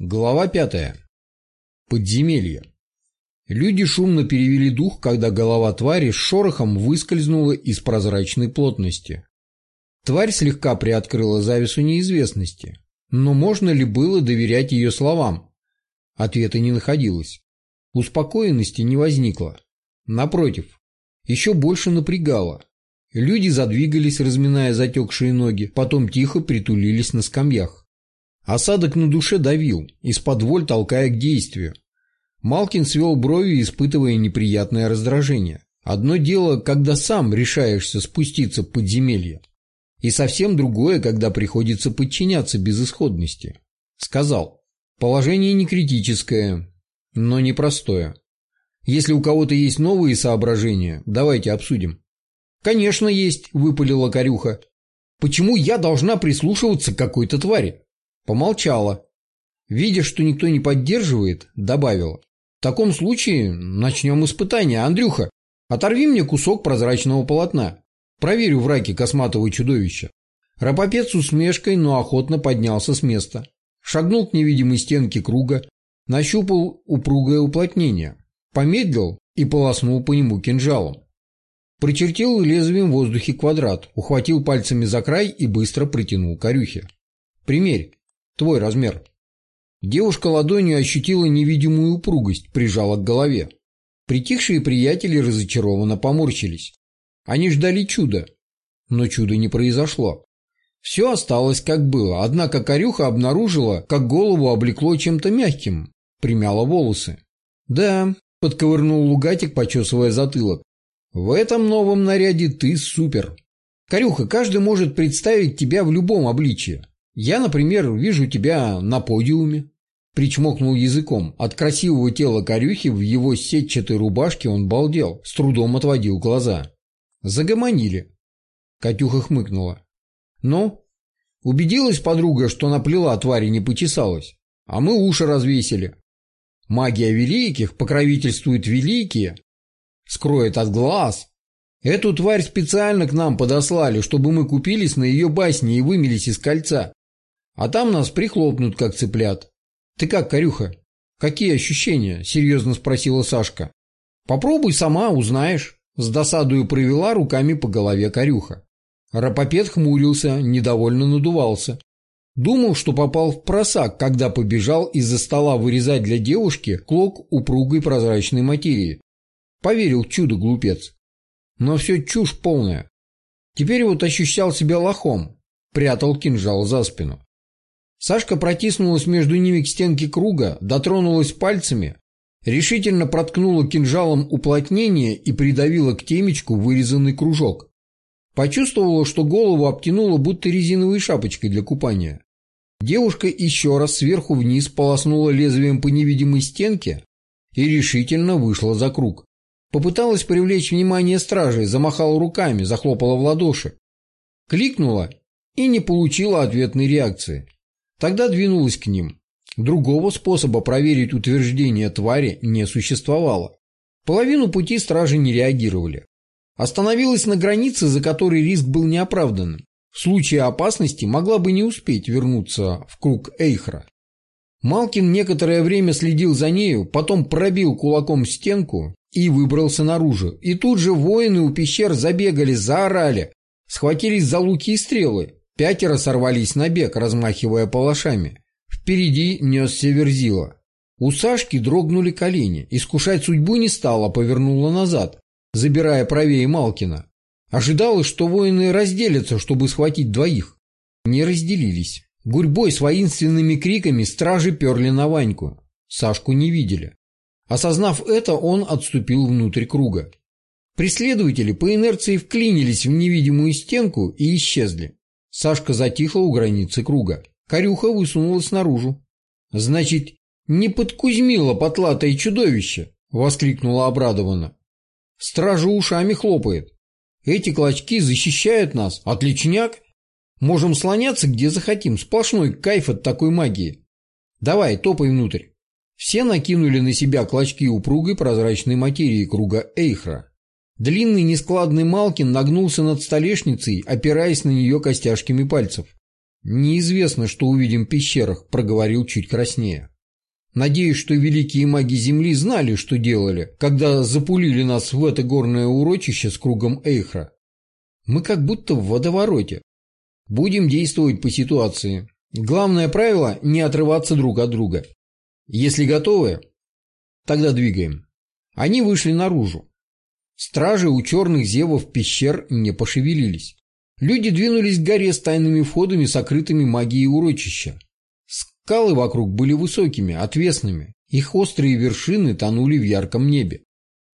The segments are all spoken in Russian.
Глава пятая. Подземелье. Люди шумно перевели дух, когда голова твари с шорохом выскользнула из прозрачной плотности. Тварь слегка приоткрыла завесу неизвестности. Но можно ли было доверять ее словам? Ответа не находилось. Успокоенности не возникло. Напротив, еще больше напрягало. Люди задвигались, разминая затекшие ноги, потом тихо притулились на скамьях. Осадок на душе давил, из-под воль толкая к действию. Малкин свел брови, испытывая неприятное раздражение. Одно дело, когда сам решаешься спуститься в подземелье, и совсем другое, когда приходится подчиняться безысходности. Сказал, положение не критическое, но непростое. Если у кого-то есть новые соображения, давайте обсудим. «Конечно есть», — выпалила корюха. «Почему я должна прислушиваться к какой-то твари?» Помолчала. Видя, что никто не поддерживает, добавила. В таком случае начнем испытание. Андрюха, оторви мне кусок прозрачного полотна. Проверю в раке косматого чудовища. Рапопед с усмешкой, но охотно поднялся с места. Шагнул к невидимой стенке круга, нащупал упругое уплотнение, помедлил и полоснул по нему кинжалом. Прочертил лезвием в воздухе квадрат, ухватил пальцами за край и быстро притянул корюхе. «Примерь». Твой размер. Девушка ладонью ощутила невидимую упругость, прижала к голове. Притихшие приятели разочарованно поморщились. Они ждали чуда, но чуда не произошло. Все осталось как было, однако Корюха обнаружила, как голову облекло чем-то мягким, примяла волосы. «Да», — подковырнул Лугатик, почесывая затылок, — «в этом новом наряде ты супер. Корюха, каждый может представить тебя в любом обличье. Я, например, вижу тебя на подиуме. Причмокнул языком. От красивого тела корюхи в его сетчатой рубашке он балдел, с трудом отводил глаза. Загомонили. Катюха хмыкнула. Ну? Убедилась подруга, что наплела твари не почесалась. А мы уши развесили. Магия великих покровительствует великие. Скроет от глаз. Эту тварь специально к нам подослали, чтобы мы купились на ее басни и вымелись из кольца. А там нас прихлопнут, как цыплят. Ты как, Корюха? Какие ощущения? Серьезно спросила Сашка. Попробуй сама, узнаешь. С досадою провела руками по голове Корюха. Рапопед хмурился, недовольно надувался. Думал, что попал в просак, когда побежал из-за стола вырезать для девушки клок упругой прозрачной материи. Поверил в чудо глупец. Но все чушь полная. Теперь вот ощущал себя лохом, прятал кинжал за спину. Сашка протиснулась между ними к стенке круга, дотронулась пальцами, решительно проткнула кинжалом уплотнение и придавила к темечку вырезанный кружок. Почувствовала, что голову обтянула будто резиновой шапочкой для купания. Девушка еще раз сверху вниз полоснула лезвием по невидимой стенке и решительно вышла за круг. Попыталась привлечь внимание стражей, замахала руками, захлопала в ладоши. Кликнула и не получила ответной реакции. Тогда двинулась к ним. Другого способа проверить утверждение твари не существовало. Половину пути стражи не реагировали. Остановилась на границе, за которой риск был неоправданным. В случае опасности могла бы не успеть вернуться в круг Эйхра. Малкин некоторое время следил за нею, потом пробил кулаком стенку и выбрался наружу. И тут же воины у пещер забегали, заорали, схватились за луки и стрелы. Пятеро сорвались на бег, размахивая палашами. Впереди несся Верзила. У Сашки дрогнули колени. Искушать судьбу не стала, повернула назад, забирая правее Малкина. Ожидалось, что воины разделятся, чтобы схватить двоих. Не разделились. Гурьбой с воинственными криками стражи перли на Ваньку. Сашку не видели. Осознав это, он отступил внутрь круга. Преследователи по инерции вклинились в невидимую стенку и исчезли. Сашка затихла у границы круга. Корюха высунулась наружу. «Значит, не подкузмило потлатое чудовище!» — воскликнула обрадованно. «Стража ушами хлопает. Эти клочки защищают нас. Отличняк! Можем слоняться где захотим. Сплошной кайф от такой магии. Давай, топай внутрь». Все накинули на себя клочки упругой прозрачной материи круга Эйхра. Длинный нескладный Малкин нагнулся над столешницей, опираясь на нее костяшками пальцев. Неизвестно, что увидим в пещерах, проговорил чуть краснее. Надеюсь, что великие маги Земли знали, что делали, когда запулили нас в это горное урочище с кругом Эйхра. Мы как будто в водовороте. Будем действовать по ситуации. Главное правило – не отрываться друг от друга. Если готовы, тогда двигаем. Они вышли наружу. Стражи у черных зевов пещер не пошевелились. Люди двинулись к горе с тайными входами, сокрытыми магией урочища. Скалы вокруг были высокими, отвесными. Их острые вершины тонули в ярком небе.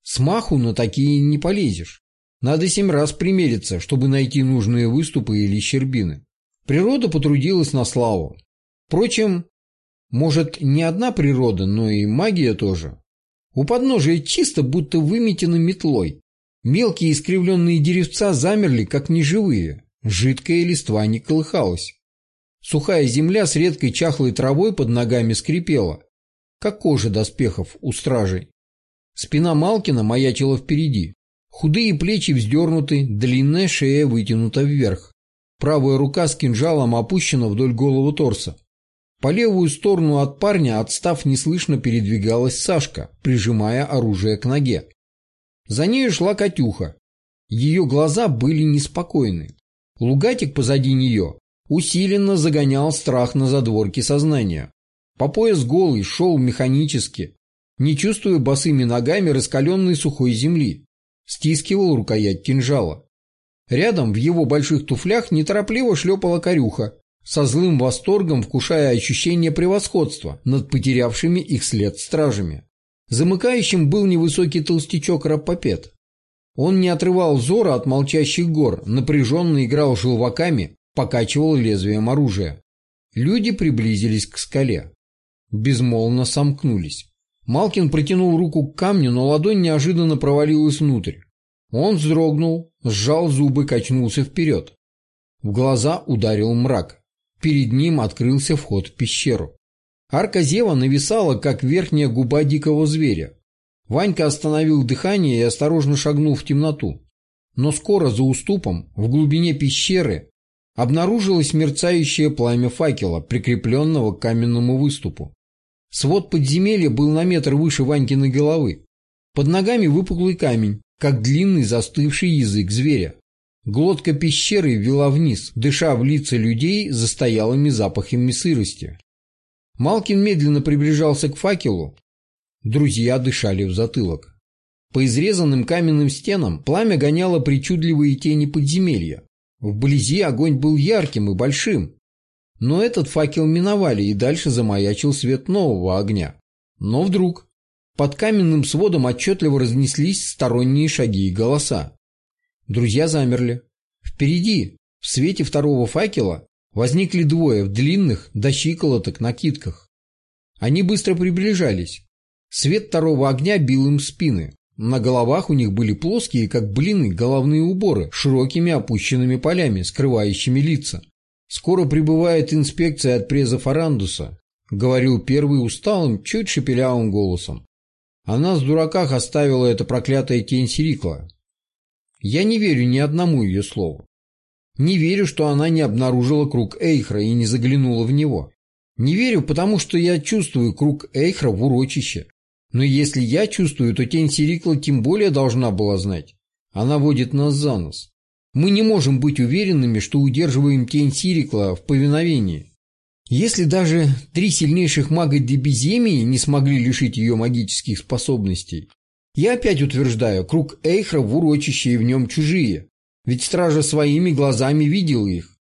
Смаху на такие не полезешь. Надо семь раз примериться, чтобы найти нужные выступы или щербины. Природа потрудилась на славу. Впрочем, может, не одна природа, но и магия тоже. У подножия чисто будто выметено метлой. Мелкие искривленные деревца замерли, как неживые. Жидкая листва не колыхалась. Сухая земля с редкой чахлой травой под ногами скрипела, как кожа доспехов у стражей. Спина Малкина маячила впереди. Худые плечи вздернуты, длинная шея вытянута вверх. Правая рука с кинжалом опущена вдоль голого торса. По левую сторону от парня, отстав неслышно, передвигалась Сашка, прижимая оружие к ноге. За нею шла Катюха. Ее глаза были неспокойны. Лугатик позади нее усиленно загонял страх на задворки сознания. По пояс голый шел механически, не чувствуя босыми ногами раскаленной сухой земли. Стискивал рукоять кинжала. Рядом в его больших туфлях неторопливо шлепала корюха, со злым восторгом вкушая ощущение превосходства над потерявшими их след стражами. Замыкающим был невысокий толстячок Рапопет. Он не отрывал взора от молчащих гор, напряженно играл желваками, покачивал лезвием оружия. Люди приблизились к скале. Безмолвно сомкнулись. Малкин протянул руку к камню, но ладонь неожиданно провалилась внутрь. Он вздрогнул, сжал зубы, качнулся вперед. В глаза ударил мрак. Перед ним открылся вход в пещеру. Арка Зева нависала, как верхняя губа дикого зверя. Ванька остановил дыхание и осторожно шагнул в темноту. Но скоро за уступом, в глубине пещеры, обнаружилось мерцающее пламя факела, прикрепленного к каменному выступу. Свод подземелья был на метр выше Ванькиной головы. Под ногами выпуклый камень, как длинный застывший язык зверя. Глотка пещеры вела вниз, дыша в лица людей застоялыми запахами сырости. Малкин медленно приближался к факелу. Друзья дышали в затылок. По изрезанным каменным стенам пламя гоняло причудливые тени подземелья. Вблизи огонь был ярким и большим. Но этот факел миновали, и дальше замаячил свет нового огня. Но вдруг под каменным сводом отчетливо разнеслись сторонние шаги и голоса. Друзья замерли. Впереди, в свете второго факела, возникли двое в длинных до щиколоток накидках. Они быстро приближались. Свет второго огня бил им спины. На головах у них были плоские, как блины, головные уборы с широкими опущенными полями, скрывающими лица. «Скоро прибывает инспекция от преза Фарандуса», — говорил первый усталым, чуть шепелявым голосом. Она с дураках оставила эта проклятая тень Сирикла. Я не верю ни одному ее слову. Не верю, что она не обнаружила круг Эйхра и не заглянула в него. Не верю, потому что я чувствую круг Эйхра в урочище. Но если я чувствую, то тень Сирикла тем более должна была знать. Она водит нас за нос. Мы не можем быть уверенными, что удерживаем тень Сирикла в повиновении. Если даже три сильнейших мага Дебиземии не смогли лишить ее магических способностей, я опять утверждаю, круг Эйхра в урочище и в нем чужие. Ведь стража своими глазами видела их.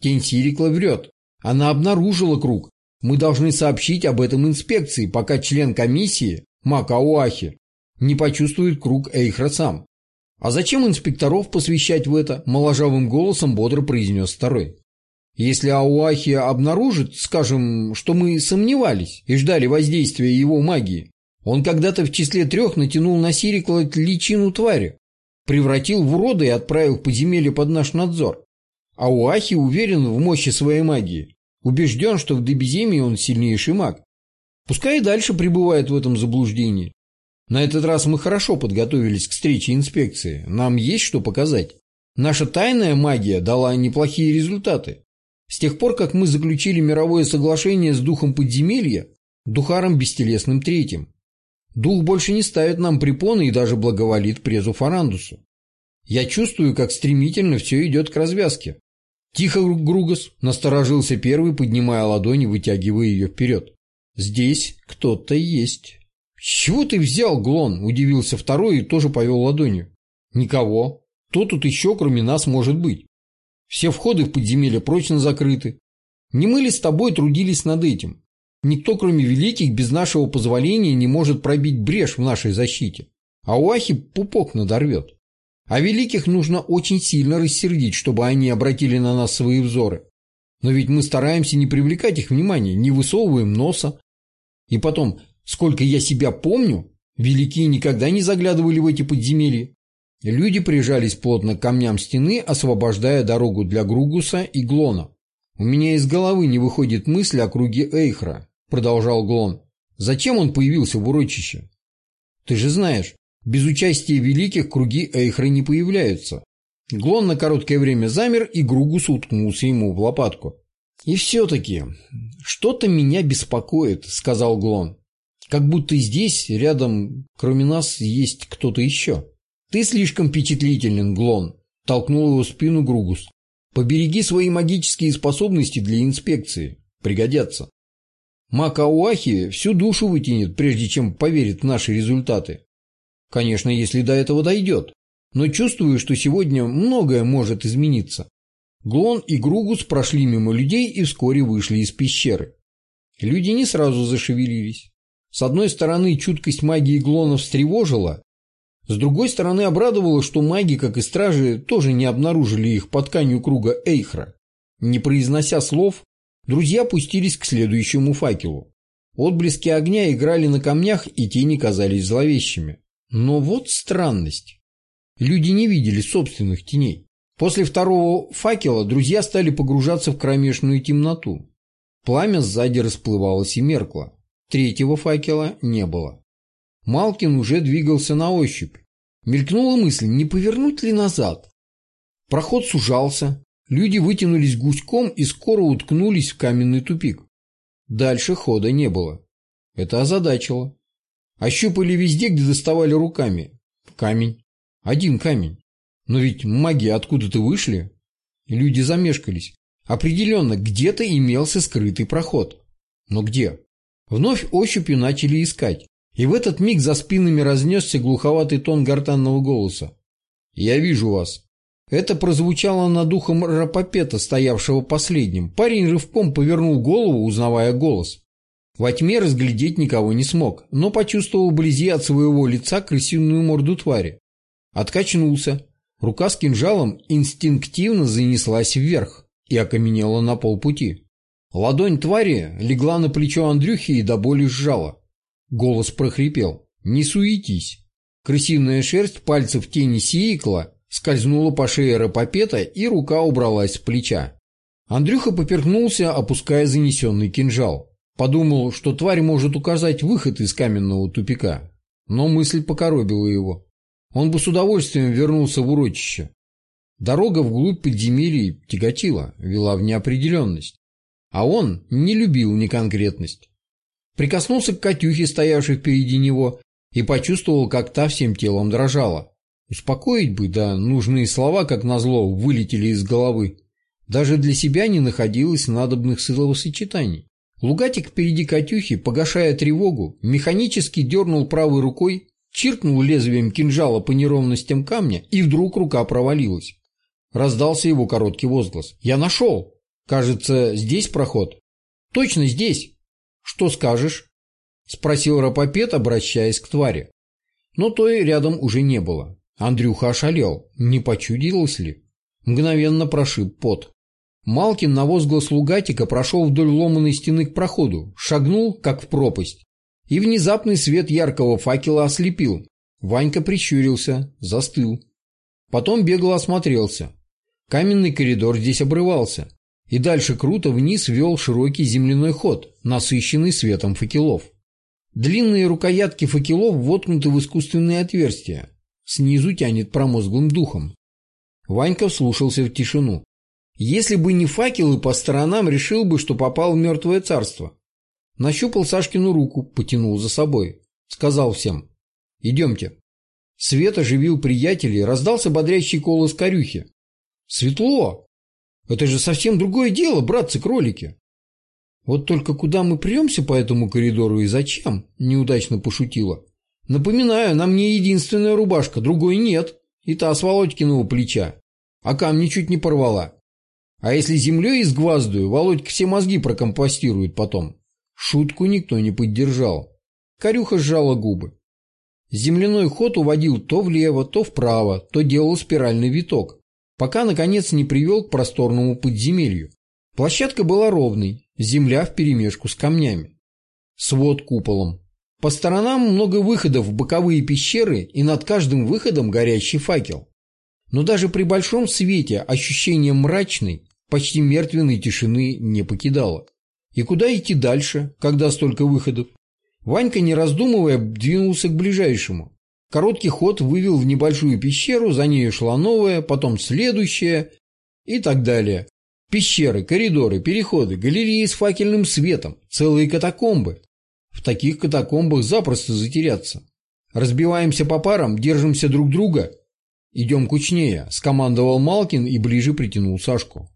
Тень Сирикла врет. Она обнаружила круг. Мы должны сообщить об этом инспекции, пока член комиссии, Мак Ауахи, не почувствует круг Эйхра сам. А зачем инспекторов посвящать в это? Моложавым голосом бодро произнес второй. Если Ауахи обнаружит, скажем, что мы сомневались и ждали воздействия его магии, он когда-то в числе трех натянул на Сирикла личину твари, превратил в урода и отправил в подземелье под наш надзор. А Уахи уверен в мощи своей магии. Убежден, что в Дебиземии он сильнейший маг. Пускай и дальше пребывает в этом заблуждении. На этот раз мы хорошо подготовились к встрече инспекции. Нам есть что показать. Наша тайная магия дала неплохие результаты. С тех пор, как мы заключили мировое соглашение с духом подземелья, духаром бестелесным третьим, дух больше не ставит нам препоны и даже благоволит презу Фарандусу. Я чувствую, как стремительно все идет к развязке. Тихо, Гругас, насторожился первый, поднимая ладони, вытягивая ее вперед. Здесь кто-то есть. «С чего ты взял, Глон?» – удивился второй и тоже повел ладонью. «Никого. Кто тут еще, кроме нас, может быть? Все входы в подземелье прочно закрыты. Не мы ли с тобой трудились над этим? Никто, кроме великих, без нашего позволения не может пробить брешь в нашей защите. А у Ахи пупок надорвет. А великих нужно очень сильно рассердить, чтобы они обратили на нас свои взоры. Но ведь мы стараемся не привлекать их внимания, не высовываем носа. И потом, сколько я себя помню, великие никогда не заглядывали в эти подземелья. Люди прижались плотно к камням стены, освобождая дорогу для Гругуса и Глона. «У меня из головы не выходит мысль о круге Эйхра», — продолжал Глон. «Зачем он появился в урочище?» «Ты же знаешь, без участия великих круги Эйхры не появляются. Глон на короткое время замер, и Гругус уткнулся ему в лопатку. «И все-таки что-то меня беспокоит», — сказал Глон. «Как будто здесь, рядом, кроме нас, есть кто-то еще». «Ты слишком впечатлителен, Глон», — толкнул его в спину Гругус. «Побереги свои магические способности для инспекции. Пригодятся». Макауахи всю душу вытянет, прежде чем поверит в наши результаты. Конечно, если до этого дойдет. Но чувствую, что сегодня многое может измениться. Глон и Гругус прошли мимо людей и вскоре вышли из пещеры. Люди не сразу зашевелились. С одной стороны, чуткость магии Глона встревожила, с другой стороны, обрадовало, что маги, как и стражи, тоже не обнаружили их под тканью круга Эйхра. Не произнося слов, друзья пустились к следующему факелу. Отблески огня играли на камнях, и тени казались зловещими. Но вот странность. Люди не видели собственных теней. После второго факела друзья стали погружаться в кромешную темноту. Пламя сзади расплывалось и меркло. Третьего факела не было. Малкин уже двигался на ощупь. Мелькнула мысль, не повернуть ли назад. Проход сужался, люди вытянулись гуськом и скоро уткнулись в каменный тупик. Дальше хода не было. Это озадачило. Ощупали везде, где доставали руками. Камень. Один камень. Но ведь маги откуда-то вышли. Люди замешкались. Определенно, где-то имелся скрытый проход. Но где? Вновь ощупью начали искать. И в этот миг за спинами разнесся глуховатый тон гортанного голоса. «Я вижу вас». Это прозвучало над ухом Рапопета, стоявшего последним. Парень рывком повернул голову, узнавая голос. Во тьме разглядеть никого не смог, но почувствовал вблизи от своего лица крысиную морду твари. Откачнулся. Рука с кинжалом инстинктивно занеслась вверх и окаменела на полпути. Ладонь твари легла на плечо Андрюхи и до боли сжала. Голос прохрипел. «Не суетись». Крысиная шерсть пальцев тени сиикла скользнула по шее Рапопета, и рука убралась с плеча. Андрюха поперхнулся, опуская занесенный кинжал. Подумал, что тварь может указать выход из каменного тупика. Но мысль покоробила его. Он бы с удовольствием вернулся в урочище. Дорога вглубь подземелья тяготила, вела в неопределенность. А он не любил неконкретность. Прикоснулся к Катюхе, стоявшей впереди него, и почувствовал, как та всем телом дрожала. Успокоить бы, да нужные слова, как назло, вылетели из головы. Даже для себя не находилось надобных словосочетаний. Лугатик впереди Катюхи, погашая тревогу, механически дернул правой рукой, чиркнул лезвием кинжала по неровностям камня, и вдруг рука провалилась. Раздался его короткий возглас. «Я нашел! Кажется, здесь проход?» «Точно здесь!» «Что скажешь?» – спросил Рапопет, обращаясь к твари. Но той рядом уже не было. Андрюха ошалел. Не почудилось ли? Мгновенно прошиб пот. Малкин на возглас Лугатика прошел вдоль ломаной стены к проходу, шагнул, как в пропасть. И внезапный свет яркого факела ослепил. Ванька прищурился, застыл. Потом бегло осмотрелся. Каменный коридор здесь обрывался. И дальше круто вниз вел широкий земляной ход, насыщенный светом факелов. Длинные рукоятки факелов воткнуты в искусственные отверстия. Снизу тянет промозглым духом. Ванька вслушался в тишину. Если бы не факелы по сторонам, решил бы, что попал в мертвое царство. Нащупал Сашкину руку, потянул за собой. Сказал всем «Идемте». Свет оживил приятелей, раздался бодрящий голос корюхи. «Светло! Это же совсем другое дело, братцы-кролики!» «Вот только куда мы премся по этому коридору и зачем?» – неудачно пошутила. «Напоминаю, нам не единственная рубашка, другой нет, и та с Володькиного плеча, а камни чуть не порвала. А если землей изгваздую, Володька все мозги прокомпостирует потом». Шутку никто не поддержал. Корюха сжала губы. Земляной ход уводил то влево, то вправо, то делал спиральный виток, пока, наконец, не привел к просторному подземелью. Площадка была ровной, земля вперемешку с камнями. Свод куполом. По сторонам много выходов в боковые пещеры и над каждым выходом горящий факел. Но даже при большом свете ощущение мрачной, почти мертвенной тишины не покидало. И куда идти дальше, когда столько выходов? Ванька, не раздумывая, двинулся к ближайшему. Короткий ход вывел в небольшую пещеру, за ней шла новая, потом следующая и так далее. Пещеры, коридоры, переходы, галереи с факельным светом, целые катакомбы. В таких катакомбах запросто затеряться. Разбиваемся по парам, держимся друг друга. Идем кучнее, скомандовал Малкин и ближе притянул Сашку.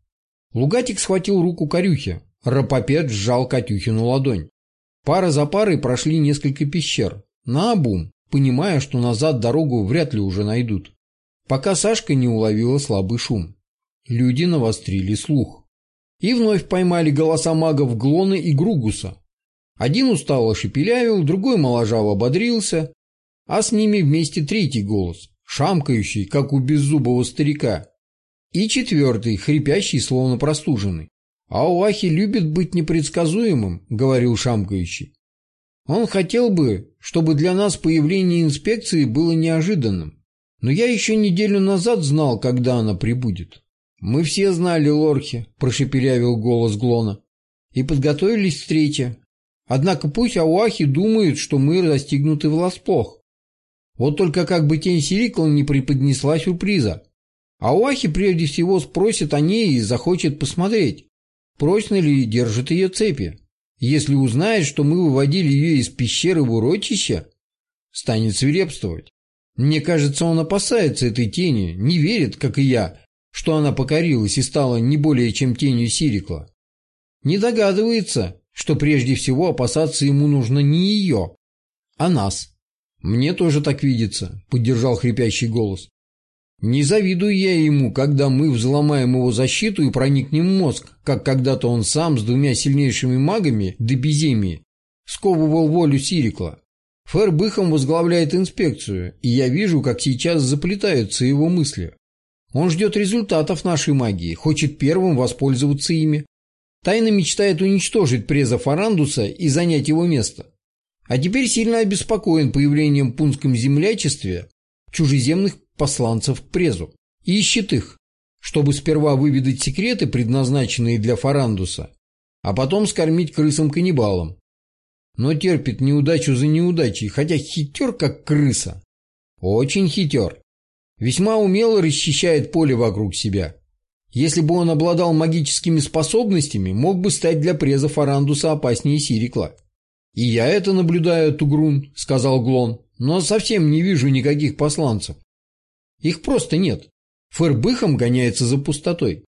Лугатик схватил руку Корюхи, Рапопед сжал Катюхину ладонь. Пара за парой прошли несколько пещер. Наобум, понимая, что назад дорогу вряд ли уже найдут. Пока Сашка не уловила слабый шум. Люди навострили слух. И вновь поймали голоса магов Глона и Гругуса. Один устало шепелявил, другой моложаво ободрился, а с ними вместе третий голос, шамкающий, как у беззубого старика, и четвертый, хрипящий, словно простуженный. «Ауахи любит быть непредсказуемым», — говорил шамкающий. «Он хотел бы, чтобы для нас появление инспекции было неожиданным. Но я еще неделю назад знал, когда она прибудет». «Мы все знали Лорхи», — прошепелявил голос Глона, — «и подготовились к встрече. Однако пусть Ауахи думают, что мы достигнуты врасплох. Вот только как бы тень Сирикла не преподнесла сюрприза. Ауахи прежде всего спросит о ней и захочет посмотреть, Прочно ли держит ее цепи? Если узнает, что мы выводили ее из пещеры в урочище, станет свирепствовать. Мне кажется, он опасается этой тени, не верит, как и я, что она покорилась и стала не более чем тенью Сирикла. Не догадывается, что прежде всего опасаться ему нужно не ее, а нас. Мне тоже так видится, поддержал хрипящий голос. Не завидую я ему, когда мы взломаем его защиту и проникнем в мозг, как когда-то он сам с двумя сильнейшими магами, Дебиземи, сковывал волю Сирикла. Фэр Быхом возглавляет инспекцию, и я вижу, как сейчас заплетаются его мысли. Он ждет результатов нашей магии, хочет первым воспользоваться ими. Тайно мечтает уничтожить преза Фарандуса и занять его место. А теперь сильно обеспокоен появлением в пунском землячестве чужеземных посланцев к презу и ищет их, чтобы сперва выведать секреты, предназначенные для Фарандуса, а потом скормить крысам-каннибалам. Но терпит неудачу за неудачей, хотя хитер как крыса. Очень хитер. Весьма умело расчищает поле вокруг себя. Если бы он обладал магическими способностями, мог бы стать для преза Фарандуса опаснее Сирикла. «И я это наблюдаю, Тугрун», — сказал Глон, — «но совсем не вижу никаких посланцев. Их просто нет. Фэрбыхом гоняется за пустотой.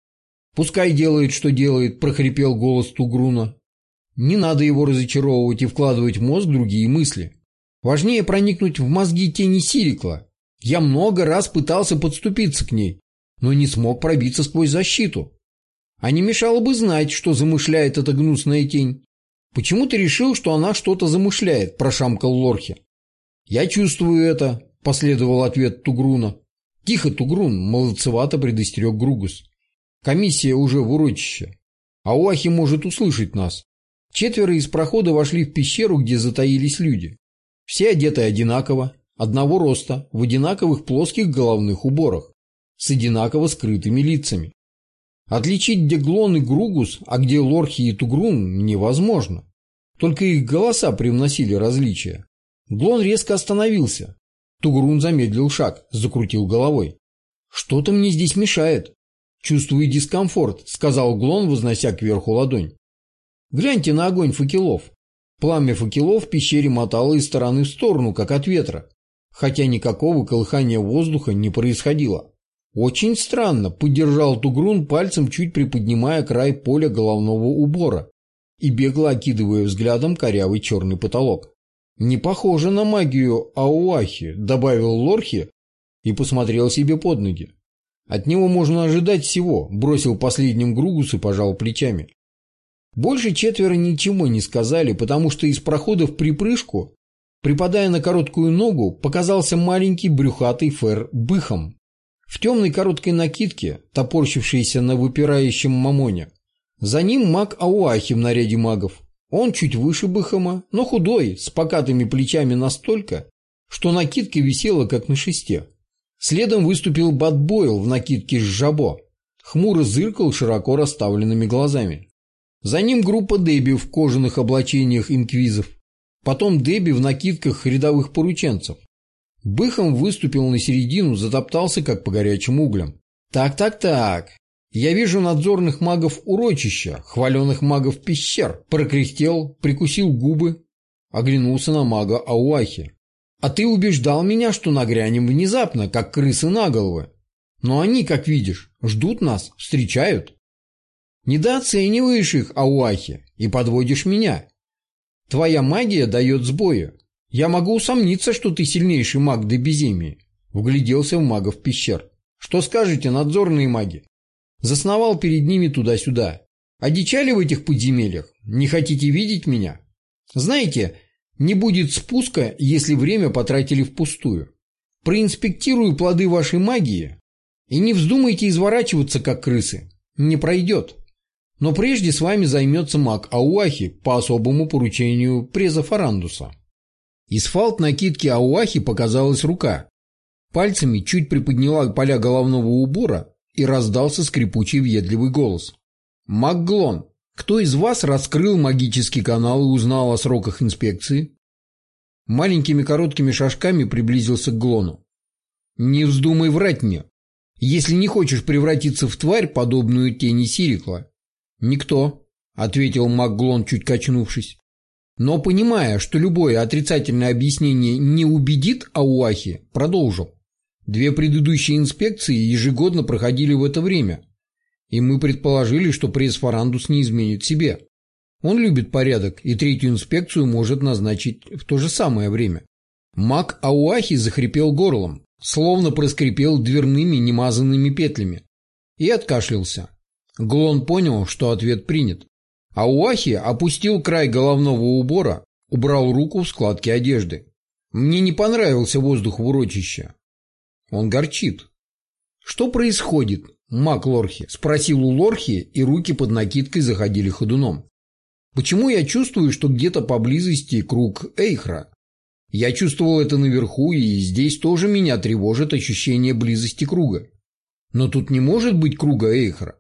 Пускай делает, что делает, прохрипел голос Тугруна. Не надо его разочаровывать и вкладывать в мозг другие мысли. Важнее проникнуть в мозги тени Сирикла. Я много раз пытался подступиться к ней, но не смог пробиться сквозь защиту. А не мешало бы знать, что замышляет эта гнусная тень. Почему ты решил, что она что-то замышляет, прошамкал Лорхи. Я чувствую это, последовал ответ Тугруна. «Тихо, Тугрун!» – молодцевато предостерег Гругус. «Комиссия уже в урочище. Ауахи может услышать нас». Четверо из прохода вошли в пещеру, где затаились люди. Все одеты одинаково, одного роста, в одинаковых плоских головных уборах, с одинаково скрытыми лицами. Отличить, где Глон и Гругус, а где Лорхи и Тугрун, невозможно. Только их голоса привносили различия. Глон резко остановился, Тугрун замедлил шаг, закрутил головой. «Что-то мне здесь мешает. Чувствую дискомфорт», — сказал Глон, вознося кверху ладонь. «Гляньте на огонь факелов. Пламя факелов в пещере мотало из стороны в сторону, как от ветра, хотя никакого колыхания воздуха не происходило. Очень странно, поддержал Тугрун пальцем, чуть приподнимая край поля головного убора и бегло окидывая взглядом корявый черный потолок. «Не похоже на магию Ауахи», — добавил Лорхи и посмотрел себе под ноги. «От него можно ожидать всего», — бросил последним Гругус и пожал плечами. Больше четверо ничего не сказали, потому что из прохода в припрыжку, припадая на короткую ногу, показался маленький брюхатый фер Быхом. В темной короткой накидке, топорщившейся на выпирающем мамоне. За ним маг Ауахи в наряде магов. Он чуть выше Быхома, но худой, с покатыми плечами настолько, что накидка висела как на шесте. Следом выступил Батбойл в накидке с жабо. Хмуро зыркал широко расставленными глазами. За ним группа Деби в кожаных облачениях инквизов. Потом Деби в накидках рядовых порученцев. Быхом выступил на середину, затоптался, как по горячим углям. «Так-так-так, я вижу надзорных магов урочища, хваленых магов пещер», прокряхтел, прикусил губы, оглянулся на мага Ауахи. «А ты убеждал меня, что нагрянем внезапно, как крысы на головы. Но они, как видишь, ждут нас, встречают». Недооцениваешь их, Ауахи, и подводишь меня. Твоя магия дает сбои. Я могу усомниться, что ты сильнейший маг до безумия. Вгляделся в магов пещер. Что скажете, надзорные маги? Засновал перед ними туда-сюда. Одичали в этих подземельях? Не хотите видеть меня? Знаете, не будет спуска, если время потратили впустую. Проинспектирую плоды вашей магии и не вздумайте изворачиваться, как крысы. Не пройдет. Но прежде с вами займется маг Ауахи по особому поручению преза Фарандуса. Из фалт накидки Ауахи показалась рука. Пальцами чуть приподняла поля головного убора и раздался скрипучий въедливый голос. «Макглон, кто из вас раскрыл магический канал и узнал о сроках инспекции?» Маленькими короткими шажками приблизился к Глону. «Не вздумай врать мне, если не хочешь превратиться в тварь, подобную тени Сирикла». «Никто», — ответил Макглон, чуть качнувшись. Но, понимая, что любое отрицательное объяснение не убедит Ауахи, продолжил. Две предыдущие инспекции ежегодно проходили в это время, и мы предположили, что пресс-фарандус не изменит себе. Он любит порядок, и третью инспекцию может назначить в то же самое время. Мак Ауахи захрипел горлом, словно проскрипел дверными немазанными петлями, и откашлялся. Глон понял, что ответ принят. Ауахи опустил край головного убора, убрал руку в складки одежды. Мне не понравился воздух в урочище. Он горчит. Что происходит, маг Лорхи? Спросил у Лорхи, и руки под накидкой заходили ходуном. Почему я чувствую, что где-то поблизости круг Эйхра? Я чувствовал это наверху, и здесь тоже меня тревожит ощущение близости круга. Но тут не может быть круга Эйхра.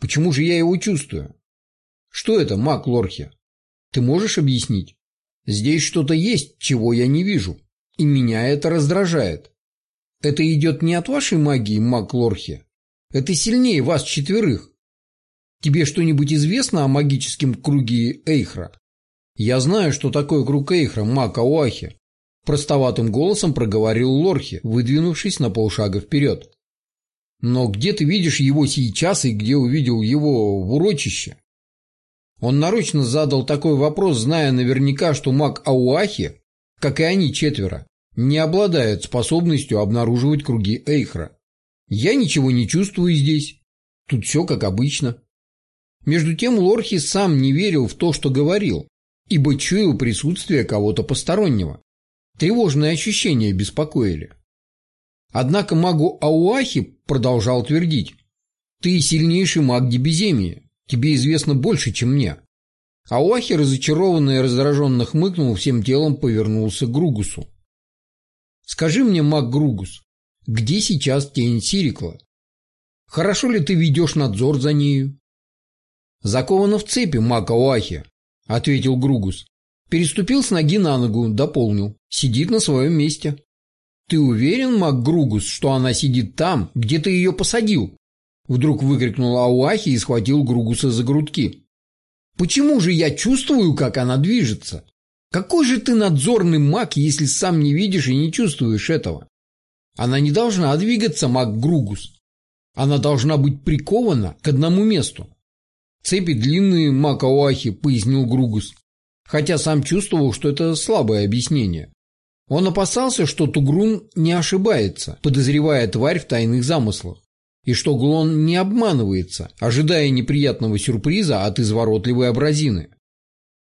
Почему же я его чувствую? Что это, маг Лорхи? Ты можешь объяснить? Здесь что-то есть, чего я не вижу, и меня это раздражает. Это идет не от вашей магии, маг Лорхи. Это сильнее вас четверых. Тебе что-нибудь известно о магическом круге Эйхра? Я знаю, что такое круг Эйхра, маг Ауахи. Простоватым голосом проговорил Лорхи, выдвинувшись на полшага вперед. Но где ты видишь его сейчас и где увидел его в урочище? Он нарочно задал такой вопрос, зная наверняка, что маг Ауахи, как и они четверо, не обладает способностью обнаруживать круги Эйхра. Я ничего не чувствую здесь. Тут все как обычно. Между тем Лорхи сам не верил в то, что говорил, ибо чуял присутствие кого-то постороннего. Тревожные ощущения беспокоили. Однако магу Ауахи продолжал твердить. «Ты сильнейший маг Дебеземии. Тебе известно больше, чем мне». Ауахи, разочарованный и раздраженно хмыкнул, всем телом повернулся к Гругусу. «Скажи мне, маг Гругус, где сейчас тень Сирикла? Хорошо ли ты ведешь надзор за нею?» «Закована в цепи, маг Ауахи», — ответил Гругус. Переступил с ноги на ногу, дополнил. Сидит на своем месте. «Ты уверен, МакГругус, что она сидит там, где ты ее посадил?» Вдруг выкрикнул Ауахи и схватил Гругуса за грудки. «Почему же я чувствую, как она движется? Какой же ты надзорный маг, если сам не видишь и не чувствуешь этого? Она не должна двигаться, маг Гругус. Она должна быть прикована к одному месту. Цепи длинные, маг Ауахи, пояснил Гругус, хотя сам чувствовал, что это слабое объяснение. Он опасался, что Тугрун не ошибается, подозревая тварь в тайных замыслах и что Глон не обманывается, ожидая неприятного сюрприза от изворотливой абразины.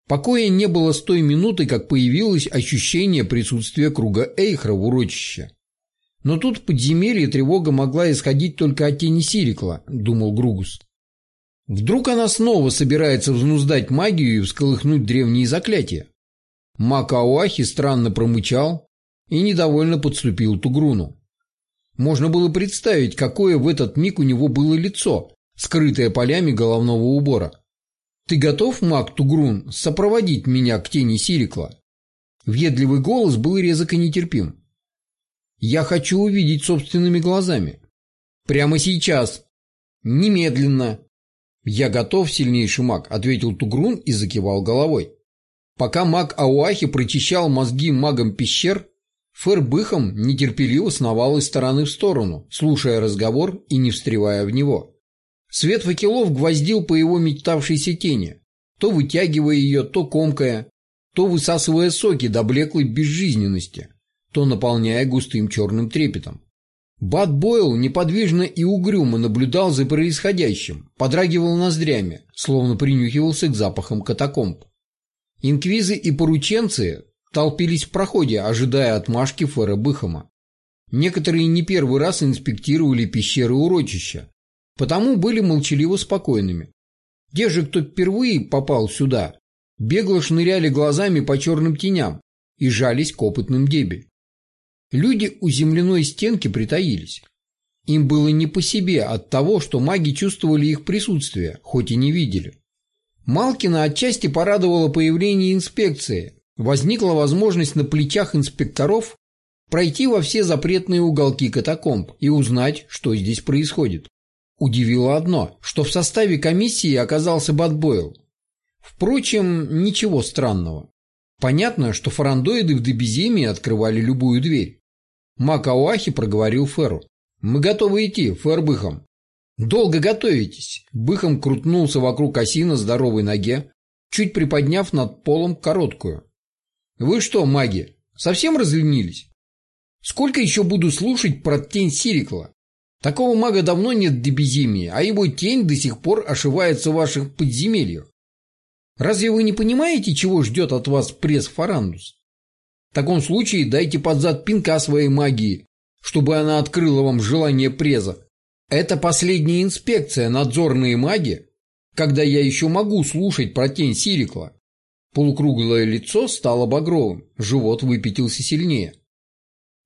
Покоя не было с той минуты, как появилось ощущение присутствия круга Эйхра в урочище. Но тут в подземелье тревога могла исходить только от тени Сирикла, думал Гругус. Вдруг она снова собирается взнуздать магию и всколыхнуть древние заклятия? Мак Ауахи странно промычал и недовольно подступил Тугруну. Можно было представить, какое в этот миг у него было лицо, скрытое полями головного убора. «Ты готов, маг Тугрун, сопроводить меня к тени Сирикла?» Въедливый голос был резок и нетерпим. «Я хочу увидеть собственными глазами. Прямо сейчас. Немедленно». «Я готов, сильнейший маг», — ответил Тугрун и закивал головой. Пока маг Ауахи прочищал мозги магом пещер, Фэр Быхом нетерпеливо сновал из стороны в сторону, слушая разговор и не встревая в него. Свет факелов гвоздил по его метавшейся тени, то вытягивая ее, то комкая, то высасывая соки до блеклой безжизненности, то наполняя густым черным трепетом. Бат Бойл неподвижно и угрюмо наблюдал за происходящим, подрагивал ноздрями, словно принюхивался к запахам катакомб. Инквизы и порученцы толпились в проходе, ожидая отмашки Фера Быхама. Некоторые не первый раз инспектировали пещеры урочища, потому были молчаливо спокойными. Те же, кто впервые попал сюда, бегло шныряли глазами по черным теням и жались к опытным дебе. Люди у земляной стенки притаились. Им было не по себе от того, что маги чувствовали их присутствие, хоть и не видели. Малкина отчасти порадовало появление инспекции, возникла возможность на плечах инспекторов пройти во все запретные уголки катакомб и узнать, что здесь происходит. Удивило одно, что в составе комиссии оказался Батбойл. Впрочем, ничего странного. Понятно, что фарандоиды в Дебиземии открывали любую дверь. Мак Ауахи проговорил Феру. «Мы готовы идти, Фер Быхом». «Долго готовитесь?» Быхом крутнулся вокруг оси на здоровой ноге, чуть приподняв над полом короткую. Вы что, маги, совсем разленились? Сколько еще буду слушать про тень Сирикла? Такого мага давно нет в Дебиземии, а его тень до сих пор ошивается в ваших подземельях. Разве вы не понимаете, чего ждет от вас пресс Фарандус? В таком случае дайте под зад пинка своей магии, чтобы она открыла вам желание преза. Это последняя инспекция, надзорные маги, когда я еще могу слушать про тень Сирикла. Полукруглое лицо стало багровым, живот выпятился сильнее.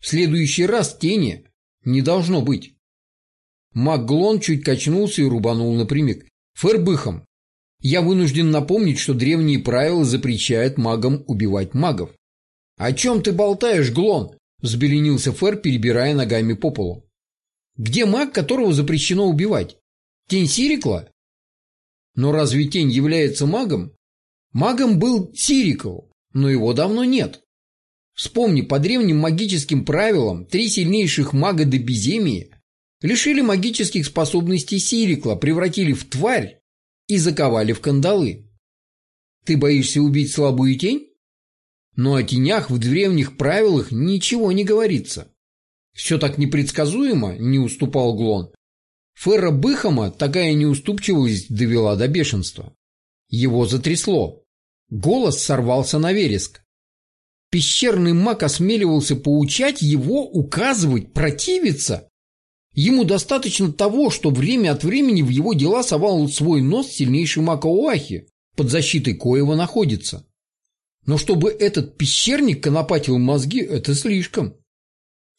В следующий раз тени не должно быть. Макглон чуть качнулся и рубанул напрямик. Фербыхом. Я вынужден напомнить, что древние правила запрещают магам убивать магов. «О чем ты болтаешь, Глон?» – взбеленился Фер, перебирая ногами по полу. «Где маг, которого запрещено убивать? Тень Сирикла?» «Но разве тень является магом?» Магом был Сирикл, но его давно нет. Вспомни, по древним магическим правилам, три сильнейших мага до беземии лишили магических способностей Сирикла, превратили в тварь и заковали в кандалы. Ты боишься убить слабую тень? Но о тенях в древних правилах ничего не говорится. Все так непредсказуемо, не уступал Глон. Ферра Быхама такая неуступчивость довела до бешенства. Его затрясло. Голос сорвался на вереск. Пещерный маг осмеливался поучать его, указывать, противиться. Ему достаточно того, что время от времени в его дела совал свой нос сильнейший маг Ауахи, под защитой коего находится. Но чтобы этот пещерник конопатил мозги, это слишком.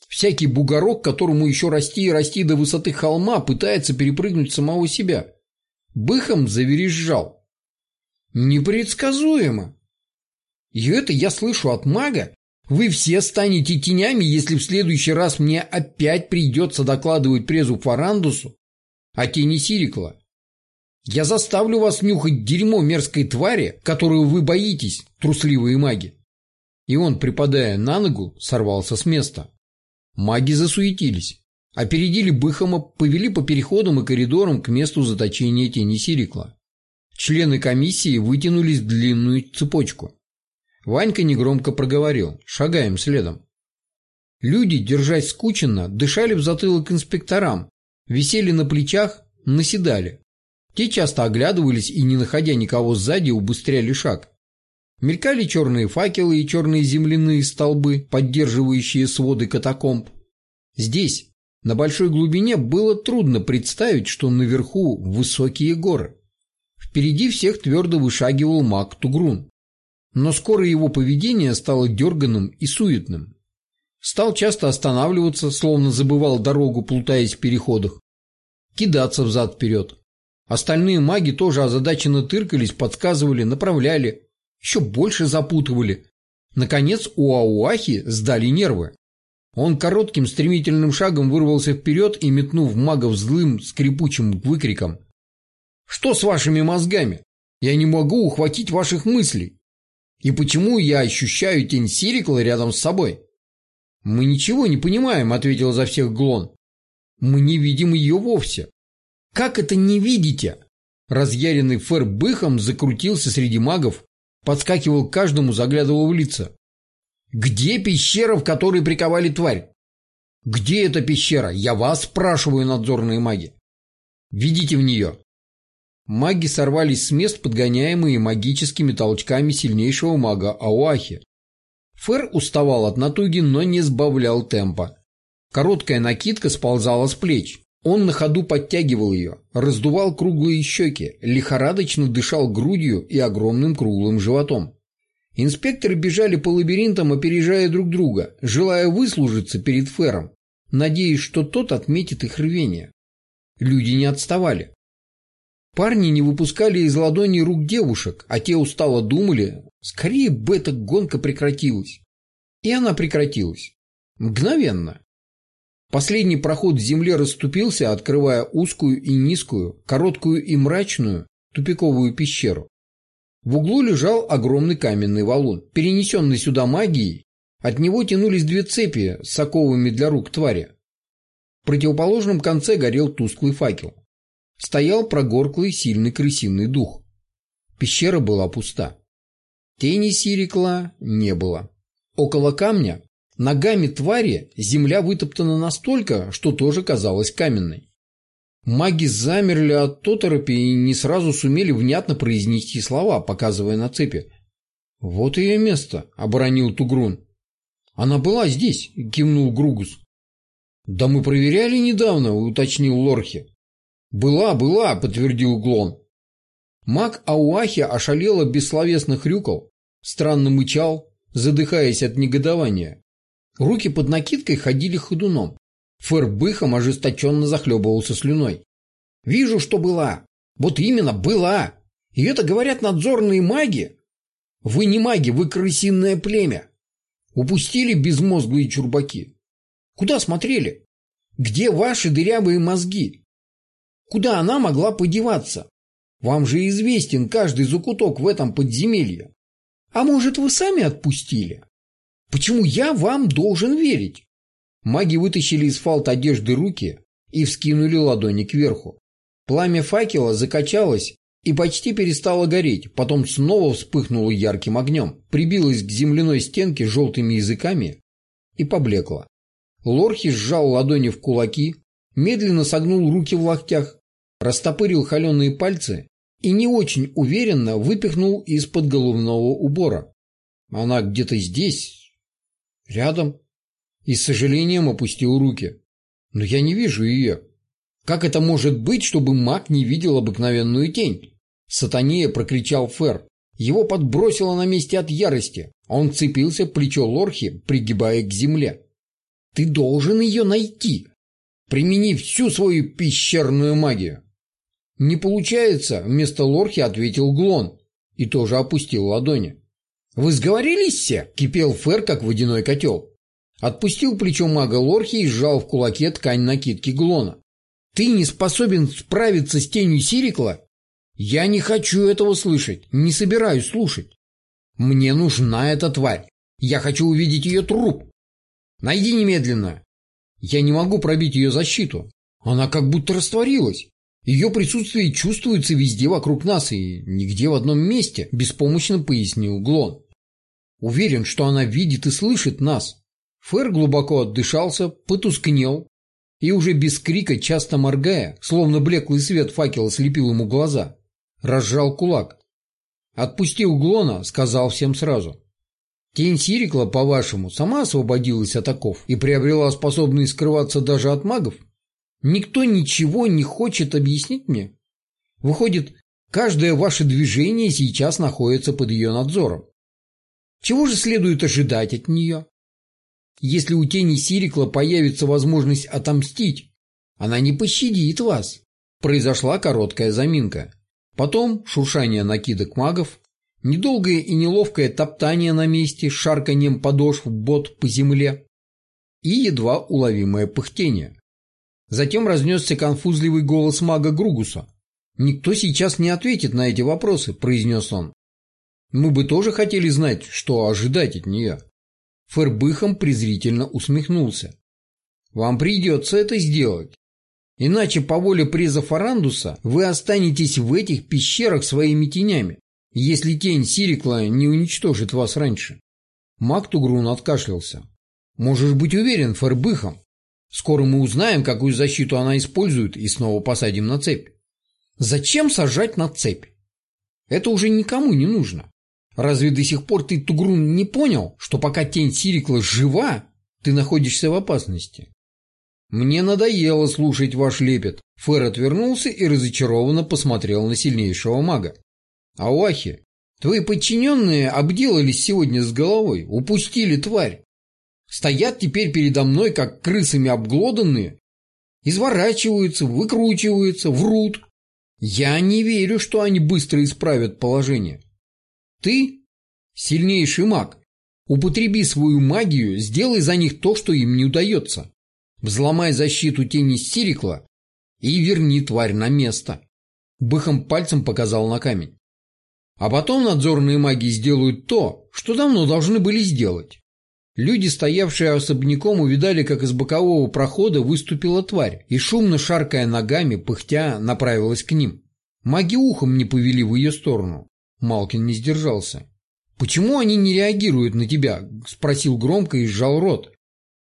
Всякий бугорок, которому еще расти и расти до высоты холма, пытается перепрыгнуть самого себя. Быхом завережжал. Непредсказуемо. И это я слышу от мага? Вы все станете тенями, если в следующий раз мне опять придется докладывать презу Фарандусу? а тени Сирикла. Я заставлю вас нюхать дерьмо мерзкой твари, которую вы боитесь, трусливые маги. И он, припадая на ногу, сорвался с места. Маги засуетились. Опередили Быхома, повели по переходам и коридорам к месту заточения тени Сирикла. Члены комиссии вытянулись в длинную цепочку. Ванька негромко проговорил «Шагаем следом». Люди, держась скученно, дышали в затылок инспекторам, висели на плечах, наседали. Те часто оглядывались и, не находя никого сзади, убыстряли шаг. Мелькали черные факелы и черные земляные столбы, поддерживающие своды катакомб. Здесь, на большой глубине, было трудно представить, что наверху высокие горы. Впереди всех твердо вышагивал маг Тугрун. Но скоро его поведение стало дерганным и суетным. Стал часто останавливаться, словно забывал дорогу, плутаясь в переходах. Кидаться взад-вперед. Остальные маги тоже озадаченно тыркались, подсказывали, направляли, еще больше запутывали. Наконец у Ауахи сдали нервы. Он коротким стремительным шагом вырвался вперед и, метнув магов злым, скрипучим выкриком, что с вашими мозгами? Я не могу ухватить ваших мыслей. И почему я ощущаю тень Сирикла рядом с собой? Мы ничего не понимаем, ответил за всех Глон. Мы не видим ее вовсе. Как это не видите? Разъяренный Фер Быхом закрутился среди магов, подскакивал к каждому, заглядывал в лица. Где пещера, в которой приковали тварь? Где эта пещера? Я вас спрашиваю, надзорные маги. Ведите в нее. Маги сорвались с мест, подгоняемые магическими толчками сильнейшего мага Ауахи. Фер уставал от натуги, но не сбавлял темпа. Короткая накидка сползала с плеч. Он на ходу подтягивал ее, раздувал круглые щеки, лихорадочно дышал грудью и огромным круглым животом. Инспекторы бежали по лабиринтам, опережая друг друга, желая выслужиться перед Фером, надеясь, что тот отметит их рвение. Люди не отставали. Парни не выпускали из ладони рук девушек, а те устало думали, скорее бы эта гонка прекратилась. И она прекратилась. Мгновенно. Последний проход в земле расступился, открывая узкую и низкую, короткую и мрачную, тупиковую пещеру. В углу лежал огромный каменный валун, перенесенный сюда магией. От него тянулись две цепи с оковами для рук твари. В противоположном конце горел тусклый факел стоял прогорклый сильный крысиный дух. Пещера была пуста. Тени Сирикла не было. Около камня, ногами твари, земля вытоптана настолько, что тоже казалась каменной. Маги замерли от тоторопи и не сразу сумели внятно произнести слова, показывая на цепи. «Вот ее место», — оборонил Тугрун. «Она была здесь», — кивнул Гругус. «Да мы проверяли недавно», — уточнил Лорхи. «Была, была», — подтвердил Глон. Маг Ауахи ошалело бессловесно хрюкал, странно мычал, задыхаясь от негодования. Руки под накидкой ходили ходуном. Фэр быхом ожесточенно захлебывался слюной. «Вижу, что была. Вот именно, была. И это говорят надзорные маги. Вы не маги, вы крысиное племя. Упустили безмозглые чурбаки. Куда смотрели? Где ваши дырявые мозги? Куда она могла подеваться? Вам же известен каждый закуток в этом подземелье. А может, вы сами отпустили? Почему я вам должен верить? Маги вытащили из фалт одежды руки и вскинули ладони кверху. Пламя факела закачалось и почти перестало гореть, потом снова вспыхнуло ярким огнем, прибилось к земляной стенке желтыми языками и поблекло. Лорхи сжал ладони в кулаки, медленно согнул руки в локтях растопырил холеные пальцы и не очень уверенно выпихнул из-под головного убора. Она где-то здесь, рядом, и с сожалением опустил руки. Но я не вижу ее. Как это может быть, чтобы маг не видел обыкновенную тень? Сатанея прокричал Фер. Его подбросило на месте от ярости, а он цепился в плечо Лорхи, пригибая к земле. «Ты должен ее найти!» Примени всю свою пещерную магию. «Не получается», — вместо Лорхи ответил Глон и тоже опустил ладони. «Вы сговорились все?» — кипел Фер, как водяной котел. Отпустил плечо мага Лорхи и сжал в кулаке ткань накидки Глона. Ты не способен справиться с тенью Сирикла? Я не хочу этого слышать, не собираюсь слушать. Мне нужна эта тварь. Я хочу увидеть ее труп. Найди немедленно. Я не могу пробить ее защиту. Она как будто растворилась. Ее присутствие чувствуется везде вокруг нас и нигде в одном месте, беспомощно пояснил Глон. Уверен, что она видит и слышит нас. Фэр глубоко отдышался, потускнел и уже без крика, часто моргая, словно блеклый свет факела слепил ему глаза, разжал кулак. Отпустил Глона, сказал всем сразу. Тень Сирикла, по-вашему, сама освободилась от оков и приобрела способность скрываться даже от магов? Никто ничего не хочет объяснить мне? Выходит, каждое ваше движение сейчас находится под ее надзором. Чего же следует ожидать от нее? Если у тени Сирикла появится возможность отомстить, она не пощадит вас. Произошла короткая заминка. Потом шуршание накидок магов, недолгое и неловкое топтание на месте с подошв бот по земле и едва уловимое пыхтение. Затем разнесся конфузливый голос мага Гругуса. «Никто сейчас не ответит на эти вопросы», – произнес он. «Мы бы тоже хотели знать, что ожидать от нее». Фербыхом презрительно усмехнулся. «Вам придется это сделать. Иначе по воле преза Фарандуса вы останетесь в этих пещерах своими тенями, если тень Сирикла не уничтожит вас раньше. Мак Тугрун откашлялся. Можешь быть уверен, Фербыхом. Скоро мы узнаем, какую защиту она использует, и снова посадим на цепь. Зачем сажать на цепь? Это уже никому не нужно. Разве до сих пор ты, Тугрун, не понял, что пока тень Сирикла жива, ты находишься в опасности? «Мне надоело слушать ваш лепет». Фэр отвернулся и разочарованно посмотрел на сильнейшего мага. «Ауахи, твои подчиненные обделались сегодня с головой, упустили тварь. Стоят теперь передо мной, как крысами обглоданные, изворачиваются, выкручиваются, врут. Я не верю, что они быстро исправят положение. Ты, сильнейший маг, употреби свою магию, сделай за них то, что им не удается. Взломай защиту тени Сирикла и верни тварь на место. Быхом пальцем показал на камень. А потом надзорные маги сделают то, что давно должны были сделать. Люди, стоявшие особняком, увидали, как из бокового прохода выступила тварь и, шумно шаркая ногами, пыхтя, направилась к ним. Маги ухом не повели в ее сторону. Малкин не сдержался. «Почему они не реагируют на тебя?» – спросил громко и сжал рот.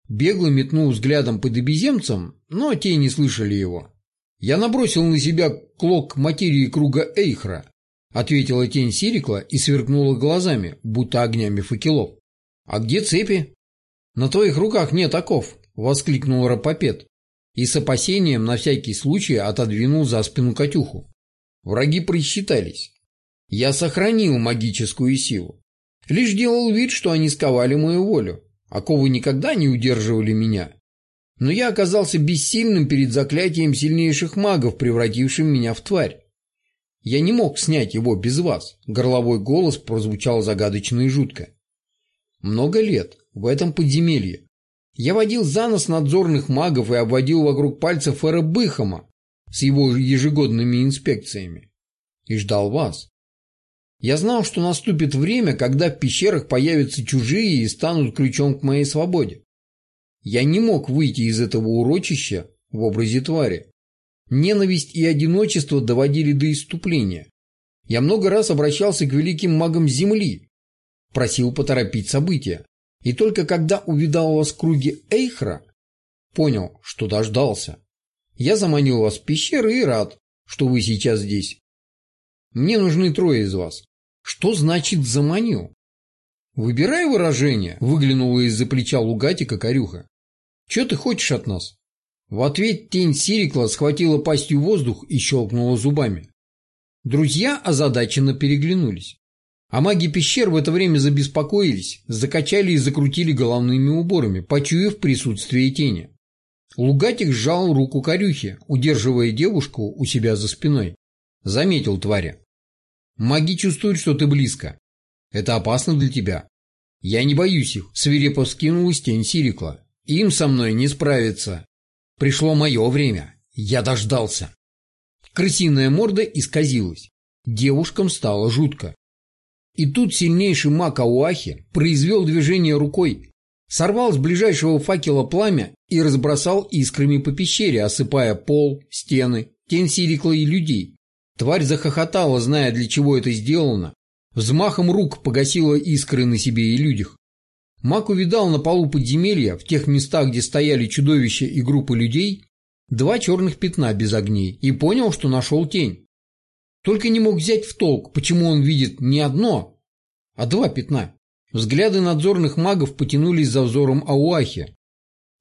Бегло метнул взглядом по добеземцам, но те не слышали его. «Я набросил на себя клок материи круга Эйхра», ответила тень Сирикла и сверкнула глазами, будто огнями факелов. «А где цепи?» «На твоих руках нет оков», — воскликнул Рапопет и с опасением на всякий случай отодвинул за спину Катюху. Враги просчитались. Я сохранил магическую силу. Лишь делал вид, что они сковали мою волю. Оковы никогда не удерживали меня. Но я оказался бессильным перед заклятием сильнейших магов, превратившим меня в тварь. Я не мог снять его без вас. Горловой голос прозвучал загадочно и жутко. Много лет в этом подземелье. Я водил за нос надзорных магов и обводил вокруг пальцев Эра Быхама с его ежегодными инспекциями. И ждал вас. Я знал, что наступит время, когда в пещерах появятся чужие и станут ключом к моей свободе. Я не мог выйти из этого урочища в образе твари. Ненависть и одиночество доводили до иступления. Я много раз обращался к великим магам Земли, просил поторопить события. И только когда увидал вас в круге Эйхра, понял, что дождался. Я заманил вас в пещеры и рад, что вы сейчас здесь. Мне нужны трое из вас. Что значит заманил? Выбирай выражение, выглянула из-за плеча Лугатика корюха. Че ты хочешь от нас? В ответ тень Сирикла схватила пастью воздух и щелкнула зубами. Друзья озадаченно переглянулись. А маги пещер в это время забеспокоились, закачали и закрутили головными уборами, почуяв присутствие тени. Лугатик сжал руку корюхи, удерживая девушку у себя за спиной. Заметил тваря. Маги чувствуют, что ты близко. Это опасно для тебя. Я не боюсь их, свирепо скинулась тень Сирикла. Им со мной не справиться. Пришло мое время. Я дождался. Крысиная морда исказилась. Девушкам стало жутко. И тут сильнейший маг Ауахи произвел движение рукой, сорвал с ближайшего факела пламя и разбросал искрами по пещере, осыпая пол, стены, тень Сирикла и людей. Тварь захохотала, зная, для чего это сделано. Взмахом рук погасила искры на себе и людях. Маг увидал на полу подземелья, в тех местах, где стояли чудовища и группы людей, два черных пятна без огней и понял, что нашел тень. Только не мог взять в толк, почему он видит не одно, а два пятна. Взгляды надзорных магов потянулись за взором Ауахи.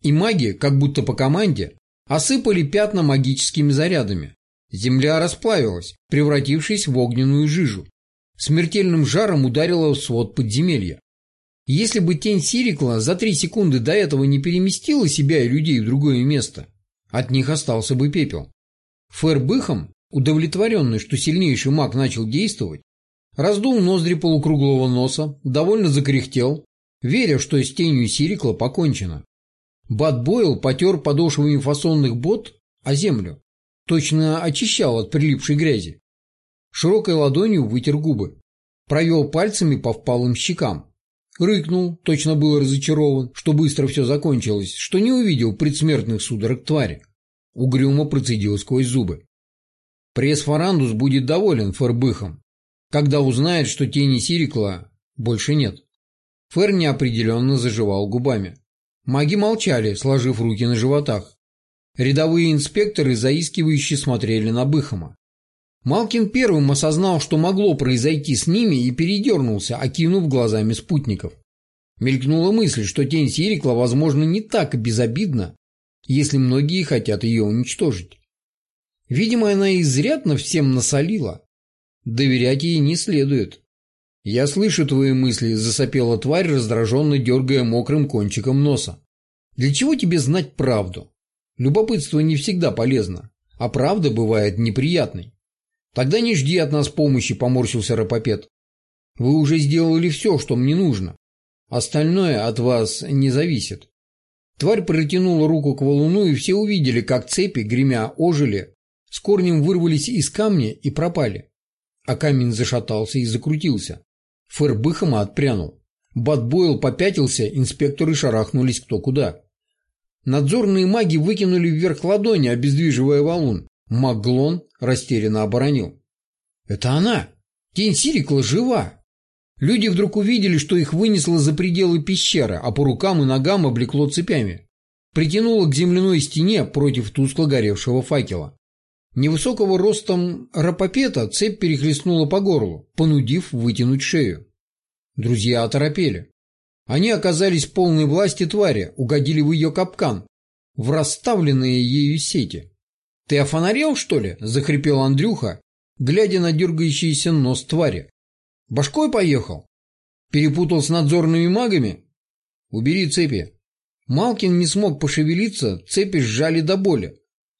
И маги, как будто по команде, осыпали пятна магическими зарядами. Земля расплавилась, превратившись в огненную жижу. Смертельным жаром ударила в свод подземелья. Если бы тень Сирикла за три секунды до этого не переместила себя и людей в другое место, от них остался бы пепел. Фэр Быхом, удовлетворенный, что сильнейший маг начал действовать, раздул ноздри полукруглого носа, довольно закряхтел, веря, что с тенью Сирикла покончено. Бат Бойл потер подошвами фасонных бот о землю, точно очищал от прилипшей грязи. Широкой ладонью вытер губы, провел пальцами по впалым щекам, рыкнул, точно был разочарован, что быстро все закончилось, что не увидел предсмертных судорог твари. Угрюмо процедил сквозь зубы. Пресс-фарандус будет доволен Фербыхом, когда узнает, что тени Сирикла больше нет. Фер неопределенно зажевал губами. Маги молчали, сложив руки на животах. Рядовые инспекторы заискивающе смотрели на Быхома. Малкин первым осознал, что могло произойти с ними, и передернулся, окинув глазами спутников. Мелькнула мысль, что тень Сирикла, возможно, не так безобидна, если многие хотят ее уничтожить. Видимо, она изрядно всем насолила. Доверять ей не следует. «Я слышу твои мысли», – засопела тварь, раздраженно дергая мокрым кончиком носа. «Для чего тебе знать правду? Любопытство не всегда полезно, а правда бывает неприятной. Тогда не жди от нас помощи», – поморщился Рапопед. «Вы уже сделали все, что мне нужно. Остальное от вас не зависит». Тварь протянула руку к валуну, и все увидели, как цепи, гремя, ожили, с корнем вырвались из камня и пропали. А камень зашатался и закрутился. Фэр отпрянул. Бат Бойл попятился, инспекторы шарахнулись кто куда. Надзорные маги выкинули вверх ладони, обездвиживая валун. Маглон растерянно оборонил. «Это она! Тень Сирикла жива!» Люди вдруг увидели, что их вынесло за пределы пещеры, а по рукам и ногам облекло цепями. Притянуло к земляной стене против тускло горевшего факела. Невысокого ростом рапопета цепь перехлестнула по горлу, понудив вытянуть шею. Друзья оторопели. Они оказались в полной власти твари, угодили в ее капкан, в расставленные ею сети. «Ты офонарел, что ли?» – захрипел Андрюха, глядя на дергающийся нос твари. Башкой поехал? Перепутал с надзорными магами? Убери цепи. Малкин не смог пошевелиться, цепи сжали до боли.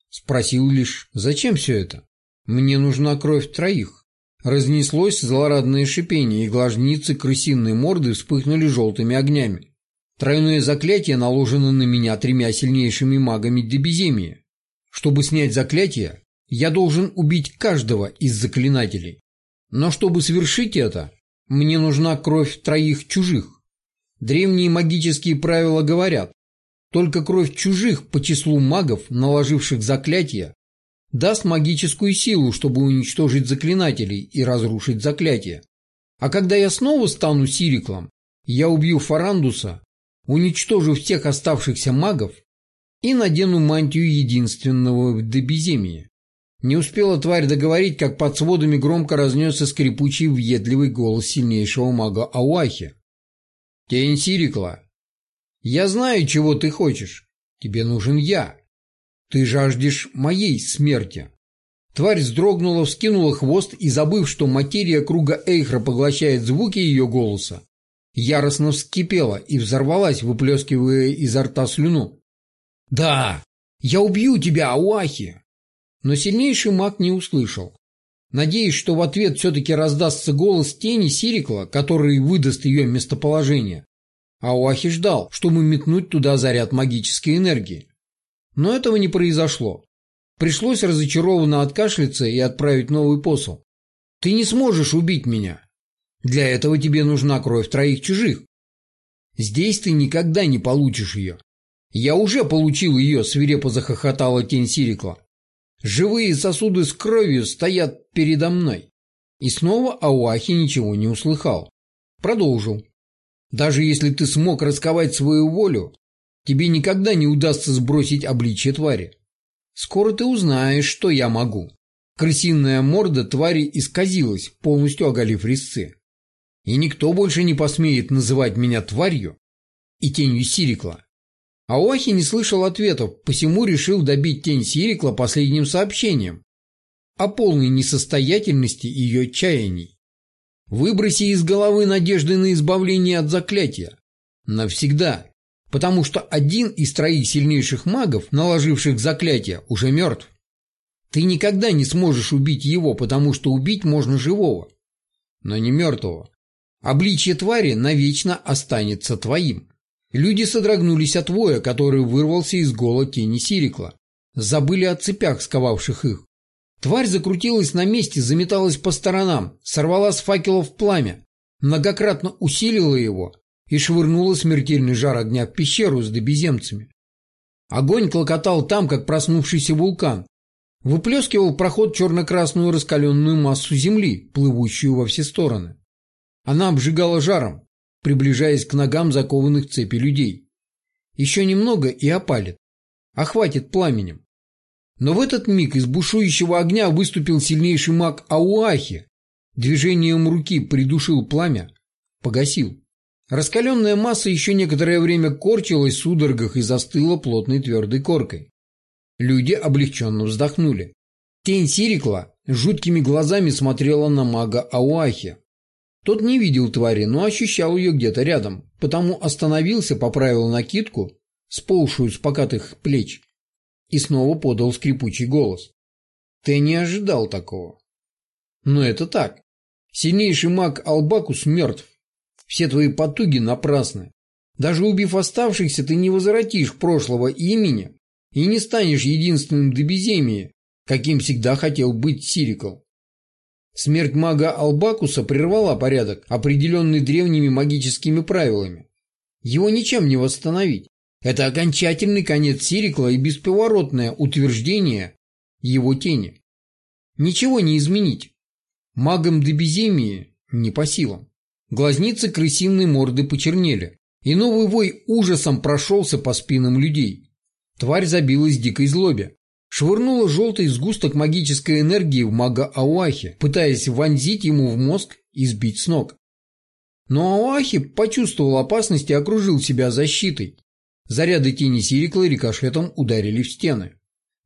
Спросил лишь, зачем все это? Мне нужна кровь троих. Разнеслось злорадное шипение, и глажницы крысиной морды вспыхнули желтыми огнями. Тройное заклятие наложено на меня тремя сильнейшими магами Дебиземии. Чтобы снять заклятие, я должен убить каждого из заклинателей. Но чтобы совершить это, мне нужна кровь троих чужих. Древние магические правила говорят, только кровь чужих по числу магов, наложивших заклятие, даст магическую силу, чтобы уничтожить заклинателей и разрушить заклятие. А когда я снова стану Сириклом, я убью Фарандуса, уничтожу всех оставшихся магов и надену мантию единственного в Дебиземии. Не успела тварь договорить, как под сводами громко разнесся скрипучий въедливый голос сильнейшего мага Ауахи. «Тень Сирикла, я знаю, чего ты хочешь. Тебе нужен я. Ты жаждешь моей смерти». Тварь вздрогнула, вскинула хвост и, забыв, что материя круга Эйхра поглощает звуки ее голоса, яростно вскипела и взорвалась, выплескивая изо рта слюну. «Да, я убью тебя, Ауахи! но сильнейший маг не услышал. Надеясь, что в ответ все-таки раздастся голос тени Сирикла, который выдаст ее местоположение. Ауахи ждал, чтобы метнуть туда заряд магической энергии. Но этого не произошло. Пришлось разочарованно откашляться и отправить новый посыл. Ты не сможешь убить меня. Для этого тебе нужна кровь троих чужих. Здесь ты никогда не получишь ее. Я уже получил ее, свирепо захохотала тень Сирикла. Живые сосуды с кровью стоят передо мной. И снова Ауахи ничего не услыхал. Продолжил. Даже если ты смог расковать свою волю, тебе никогда не удастся сбросить обличье твари. Скоро ты узнаешь, что я могу. Крысиная морда твари исказилась, полностью оголив резцы. И никто больше не посмеет называть меня тварью и тенью Сирикла. Аохи не слышал ответов, посему решил добить тень Сирикла последним сообщением о полной несостоятельности ее чаяний. Выброси из головы надежды на избавление от заклятия. Навсегда. Потому что один из троих сильнейших магов, наложивших заклятие, уже мертв. Ты никогда не сможешь убить его, потому что убить можно живого, но не мертвого. Обличье твари навечно останется твоим. Люди содрогнулись от воя, который вырвался из гола тени Сирикла. Забыли о цепях, сковавших их. Тварь закрутилась на месте, заметалась по сторонам, сорвала с факелов пламя, многократно усилила его и швырнула смертельный жар огня в пещеру с добеземцами. Огонь клокотал там, как проснувшийся вулкан. Выплескивал проход черно-красную раскаленную массу земли, плывущую во все стороны. Она обжигала жаром, приближаясь к ногам закованных цепи людей. Еще немного и опалит. Охватит пламенем. Но в этот миг из бушующего огня выступил сильнейший маг Ауахи. Движением руки придушил пламя, погасил. Раскаленная масса еще некоторое время корчилась в судорогах и застыла плотной твердой коркой. Люди облегченно вздохнули. Тень Сирикла жуткими глазами смотрела на мага Ауахи. Тот не видел твари, но ощущал ее где-то рядом, потому остановился, поправил накидку, сползшую с покатых плеч, и снова подал скрипучий голос. Ты не ожидал такого. Но это так. Сильнейший маг Албакус мертв. Все твои потуги напрасны. Даже убив оставшихся, ты не возвратишь прошлого имени и не станешь единственным до каким всегда хотел быть Сирикл. Смерть мага Албакуса прервала порядок, определенный древними магическими правилами. Его ничем не восстановить. Это окончательный конец Сирикла и бесповоротное утверждение его тени. Ничего не изменить. Магам Дебеземии не по силам. Глазницы крысиной морды почернели, и новый вой ужасом прошелся по спинам людей. Тварь забилась в дикой злобе. Швырнула желтый сгусток магической энергии в мага Ауахи, пытаясь вонзить ему в мозг и сбить с ног. Но Ауахи почувствовал опасность и окружил себя защитой. Заряды тени Сирикла рикошетом ударили в стены.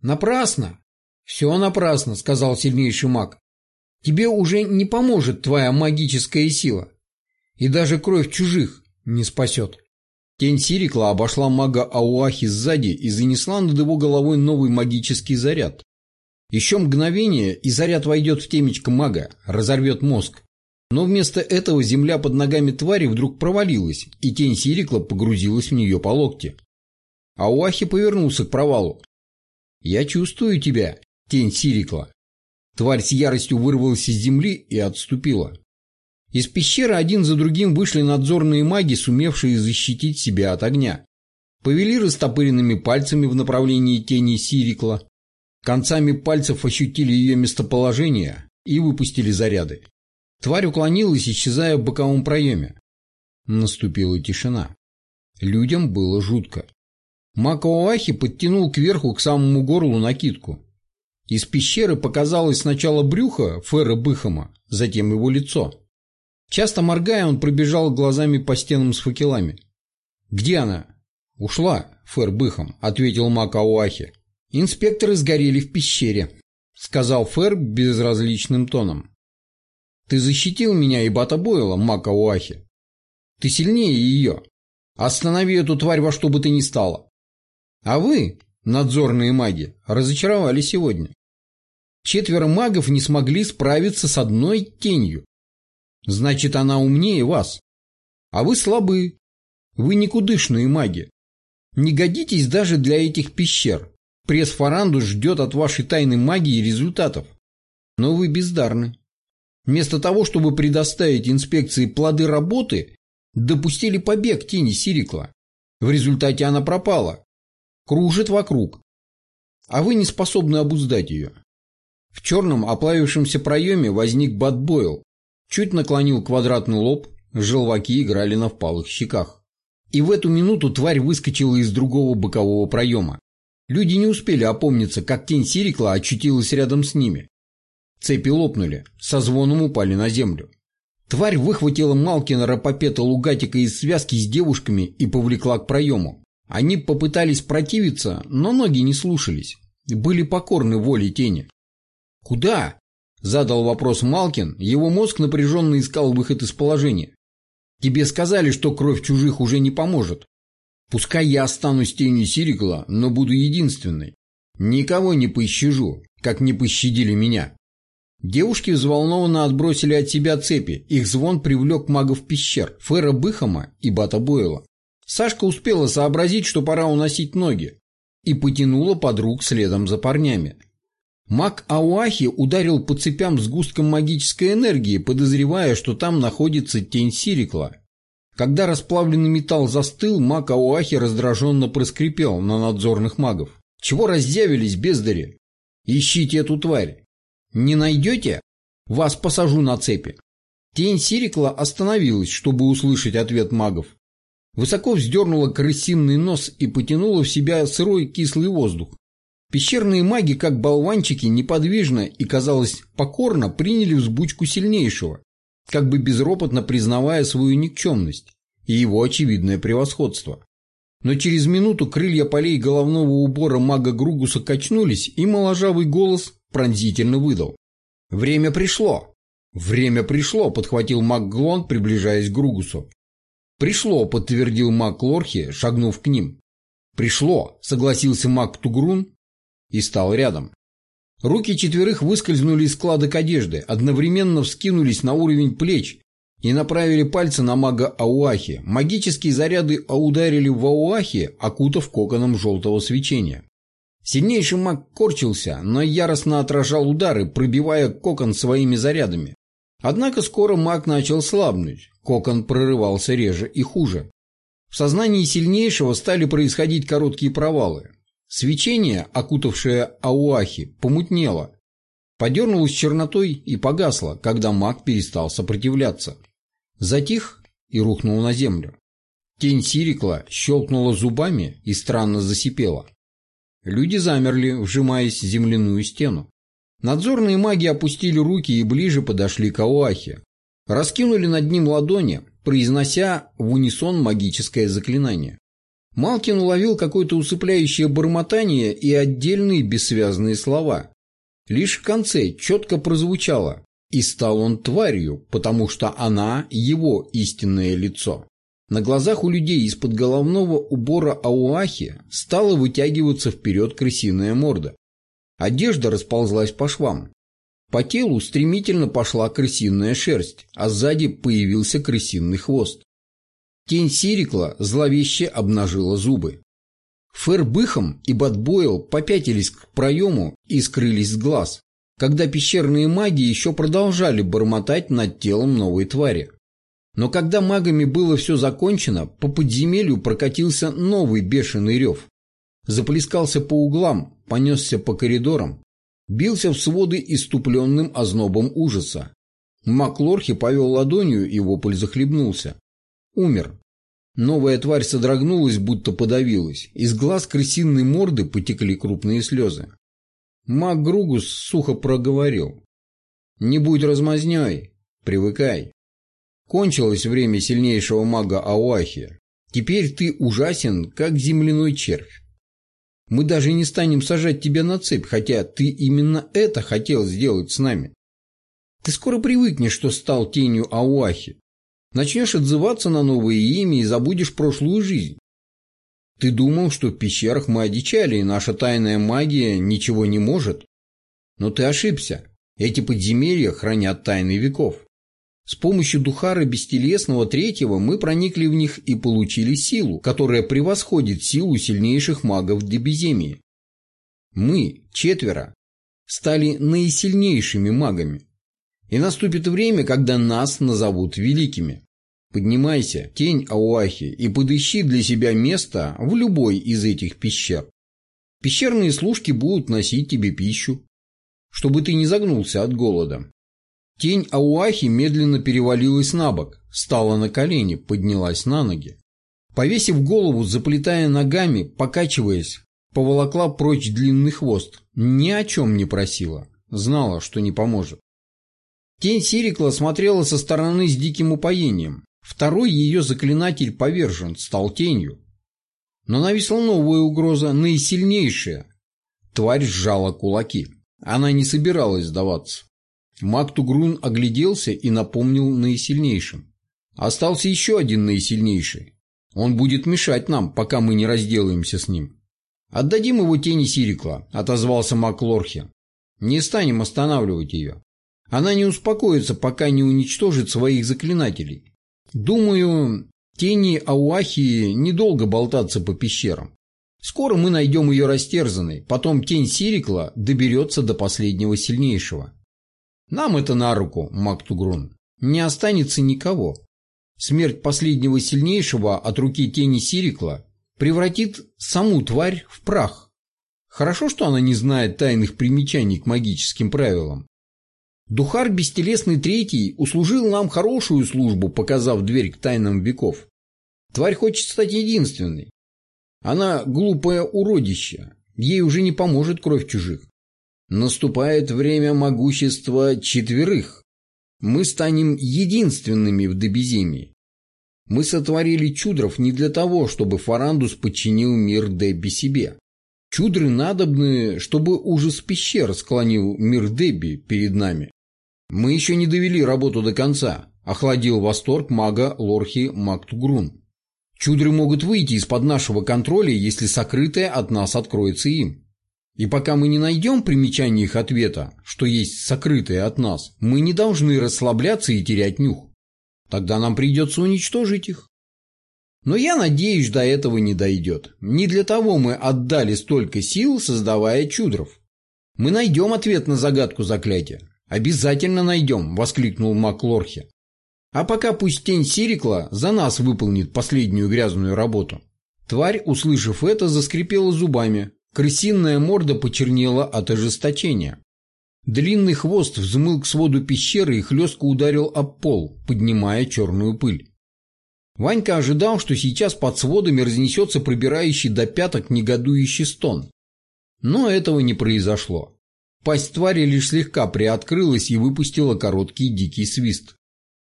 «Напрасно!» «Все напрасно», — сказал сильнейший маг. «Тебе уже не поможет твоя магическая сила. И даже кровь чужих не спасет». Тень Сирикла обошла мага Ауахи сзади и занесла над его головой новый магический заряд. Еще мгновение, и заряд войдет в темечко мага, разорвет мозг. Но вместо этого земля под ногами твари вдруг провалилась, и тень Сирикла погрузилась в нее по локте. Ауахи повернулся к провалу. «Я чувствую тебя, тень Сирикла». Тварь с яростью вырвалась из земли и отступила. Из пещеры один за другим вышли надзорные маги, сумевшие защитить себя от огня. Повели растопыренными пальцами в направлении тени Сирикла. Концами пальцев ощутили ее местоположение и выпустили заряды. Тварь уклонилась, исчезая в боковом проеме. Наступила тишина. Людям было жутко. Макоахи подтянул кверху к самому горлу накидку. Из пещеры показалось сначала брюхо Фера Быхама, затем его лицо. Часто моргая, он пробежал глазами по стенам с факелами. «Где она?» «Ушла, Фэр Быхам», — ответил Макауахи. «Инспекторы сгорели в пещере», — сказал Фэр безразличным тоном. Ты защитил меня и Бата Бойла, Мака Уахи. Ты сильнее ее. Останови эту тварь во что бы то ни стало. А вы, надзорные маги, разочаровали сегодня. Четверо магов не смогли справиться с одной тенью. Значит, она умнее вас. А вы слабы. Вы никудышные маги. Не годитесь даже для этих пещер. Пресс-фарандус ждет от вашей тайной магии результатов. Но вы бездарны. Вместо того, чтобы предоставить инспекции плоды работы, допустили побег тени Сирикла. В результате она пропала. Кружит вокруг. А вы не способны обуздать ее. В черном оплавившемся проеме возник Бадбойл. Чуть наклонил квадратный лоб, желваки играли на впалых щеках. И в эту минуту тварь выскочила из другого бокового проема. Люди не успели опомниться, как тень Сирикла очутилась рядом с ними. Цепи лопнули, со звоном упали на землю. Тварь выхватила Малкина Рапопета Лугатика из связки с девушками и повлекла к проему. Они попытались противиться, но ноги не слушались. Были покорны воле тени. «Куда?» – задал вопрос Малкин. Его мозг напряженно искал выход из положения. «Тебе сказали, что кровь чужих уже не поможет. Пускай я останусь тенью Сирикла, но буду единственной. Никого не пощажу, как не пощадили меня». Девушки взволнованно отбросили от себя цепи. Их звон привлек магов пещер, Фера Быхама и Бата Бойла. Сашка успела сообразить, что пора уносить ноги, и потянула подруг следом за парнями. Маг Ауахи ударил по цепям сгустком магической энергии, подозревая, что там находится тень Сирикла. Когда расплавленный металл застыл, маг Ауахи раздраженно проскрипел на надзорных магов. «Чего раздявились, бездари? Ищите эту тварь!» Не найдете? Вас посажу на цепи. Тень Сирикла остановилась, чтобы услышать ответ магов. Высоко вздернула крысиный нос и потянула в себя сырой кислый воздух. Пещерные маги, как болванчики, неподвижно и, казалось, покорно приняли взбучку сильнейшего, как бы безропотно признавая свою никчемность и его очевидное превосходство. Но через минуту крылья полей головного убора мага Гругуса качнулись, и моложавый голос пронзительно выдал. «Время пришло!» «Время пришло!» – подхватил маг Глон, приближаясь к Гругусу. «Пришло!» – подтвердил маг Лорхи, шагнув к ним. «Пришло!» – согласился маг Тугрун и стал рядом. Руки четверых выскользнули из складок одежды, одновременно вскинулись на уровень плеч и направили пальцы на мага Ауахи. Магические заряды ударили в Ауахи, окутав коконом желтого свечения. Сильнейший маг корчился, но яростно отражал удары, пробивая кокон своими зарядами. Однако скоро маг начал слабнуть, кокон прорывался реже и хуже. В сознании сильнейшего стали происходить короткие провалы. Свечение, окутавшее Ауахи, помутнело, подернулось чернотой и погасло, когда маг перестал сопротивляться. Затих и рухнул на землю. Тень Сирикла щелкнула зубами и странно засипела. Люди замерли, вжимаясь в земляную стену. Надзорные маги опустили руки и ближе подошли к Ауахе. Раскинули над ним ладони, произнося в унисон магическое заклинание. Малкин уловил какое-то усыпляющее бормотание и отдельные бессвязные слова. Лишь в конце четко прозвучало «И стал он тварью, потому что она его истинное лицо». На глазах у людей из-под головного убора ауахи стала вытягиваться вперед крысиная морда. Одежда расползлась по швам. По телу стремительно пошла крысиная шерсть, а сзади появился крысиный хвост. Тень Сирикла зловеще обнажила зубы. Фербыхом и Батбойл попятились к проему и скрылись с глаз, когда пещерные маги еще продолжали бормотать над телом новой твари. Но когда магами было все закончено, по подземелью прокатился новый бешеный рев. Заплескался по углам, понесся по коридорам, бился в своды иступленным ознобом ужаса. Маклорхи повел ладонью, и вопль захлебнулся. Умер. Новая тварь содрогнулась, будто подавилась. Из глаз крысиной морды потекли крупные слезы. Маг Гругус сухо проговорил. «Не будь размазнёй, привыкай». Кончилось время сильнейшего мага Ауахи. Теперь ты ужасен, как земляной червь. Мы даже не станем сажать тебя на цепь, хотя ты именно это хотел сделать с нами. Ты скоро привыкнешь, что стал тенью Ауахи. Начнешь отзываться на новое имя и забудешь прошлую жизнь. Ты думал, что в пещерах мы одичали, и наша тайная магия ничего не может? Но ты ошибся. Эти подземелья хранят тайны веков. С помощью Духара Бестелесного Третьего мы проникли в них и получили силу, которая превосходит силу сильнейших магов Дебиземии. Мы, четверо, стали наисильнейшими магами. И наступит время, когда нас назовут великими. Поднимайся, тень Ауахи, и подыщи для себя место в любой из этих пещер. Пещерные служки будут носить тебе пищу, чтобы ты не загнулся от голода. Тень Ауахи медленно перевалилась на бок, встала на колени, поднялась на ноги. Повесив голову, заплетая ногами, покачиваясь, поволокла прочь длинный хвост. Ни о чем не просила. Знала, что не поможет. Тень Сирикла смотрела со стороны с диким упоением. Второй ее заклинатель повержен, стал тенью. Но нависла новая угроза, наисильнейшая. Тварь сжала кулаки. Она не собиралась сдаваться. Маг Тугрун огляделся и напомнил наисильнейшим. Остался еще один наисильнейший. Он будет мешать нам, пока мы не разделаемся с ним. Отдадим его тени Сирикла, отозвался маг Лорхи. Не станем останавливать ее. Она не успокоится, пока не уничтожит своих заклинателей. Думаю, тени Ауахи недолго болтаться по пещерам. Скоро мы найдем ее растерзанной, потом тень Сирикла доберется до последнего сильнейшего. Нам это на руку, Мактугрун. Не останется никого. Смерть последнего сильнейшего от руки тени Сирикла превратит саму тварь в прах. Хорошо, что она не знает тайных примечаний к магическим правилам. Духар Бестелесный Третий услужил нам хорошую службу, показав дверь к тайнам веков. Тварь хочет стать единственной. Она глупое уродище, ей уже не поможет кровь чужих. Наступает время могущества четверых. Мы станем единственными в Дебиземии. Мы сотворили чудров не для того, чтобы Фарандус подчинил мир Дебби себе. Чудры надобны, чтобы ужас пещер склонил мир Дебби перед нами. Мы еще не довели работу до конца, охладил восторг мага Лорхи Мактугрун. Чудры могут выйти из-под нашего контроля, если сокрытое от нас откроется им. И пока мы не найдем примечание их ответа, что есть сокрытое от нас, мы не должны расслабляться и терять нюх. Тогда нам придется уничтожить их. Но я надеюсь, до этого не дойдет. Не для того мы отдали столько сил, создавая чудров. Мы найдем ответ на загадку заклятия. Обязательно найдем, воскликнул Маклорхе. А пока пусть тень Сирикла за нас выполнит последнюю грязную работу. Тварь, услышав это, заскрипела зубами, Крысиная морда почернела от ожесточения. Длинный хвост взмыл к своду пещеры и хлестко ударил об пол, поднимая черную пыль. Ванька ожидал, что сейчас под сводами разнесется пробирающий до пяток негодующий стон. Но этого не произошло. Пасть твари лишь слегка приоткрылась и выпустила короткий дикий свист.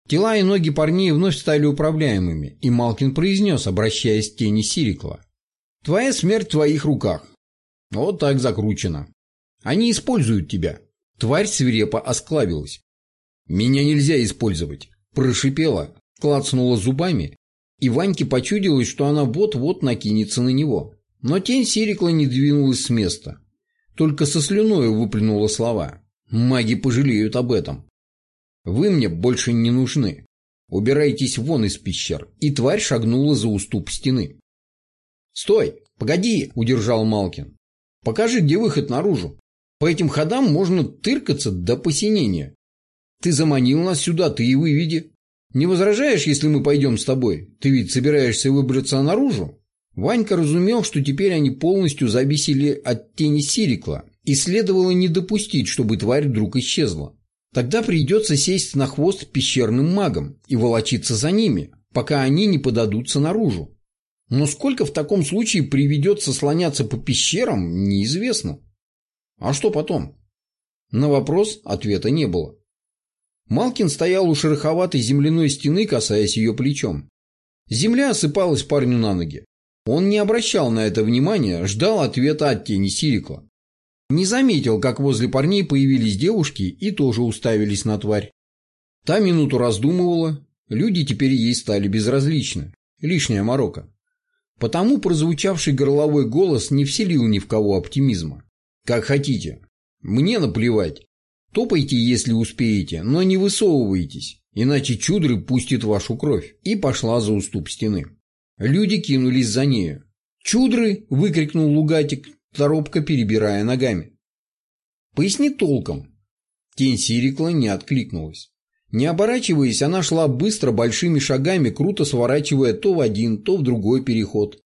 Тела и ноги парней вновь стали управляемыми, и Малкин произнес, обращаясь к тени Сирикла. «Твоя смерть в твоих руках. Вот так закручено. Они используют тебя. Тварь свирепо осклабилась. Меня нельзя использовать. Прошипела, клацнула зубами, и Ваньке почудилось, что она вот-вот накинется на него. Но тень Сирикла не двинулась с места. Только со слюною выплюнула слова. Маги пожалеют об этом. Вы мне больше не нужны. Убирайтесь вон из пещер. И тварь шагнула за уступ стены. «Стой! Погоди!» – удержал Малкин. Покажи, где выход наружу. По этим ходам можно тыркаться до посинения. Ты заманил нас сюда, ты и выведи. Не возражаешь, если мы пойдем с тобой? Ты ведь собираешься выбраться наружу? Ванька разумел, что теперь они полностью зависели от тени Сирикла, и следовало не допустить, чтобы тварь вдруг исчезла. Тогда придется сесть на хвост пещерным магам и волочиться за ними, пока они не подадутся наружу. Но сколько в таком случае приведется слоняться по пещерам, неизвестно. А что потом? На вопрос ответа не было. Малкин стоял у шероховатой земляной стены, касаясь ее плечом. Земля осыпалась парню на ноги. Он не обращал на это внимания, ждал ответа от тени Сирикла. Не заметил, как возле парней появились девушки и тоже уставились на тварь. Та минуту раздумывала, люди теперь ей стали безразличны. Лишняя морока. Потому прозвучавший горловой голос не вселил ни в кого оптимизма. «Как хотите. Мне наплевать. Топайте, если успеете, но не высовывайтесь, иначе чудры пустит вашу кровь». И пошла за уступ стены. Люди кинулись за нею. «Чудры!» – выкрикнул Лугатик. торопко перебирая ногами. «Поясни толком». Тень Сирикла не откликнулась. Не оборачиваясь, она шла быстро, большими шагами, круто сворачивая то в один, то в другой переход.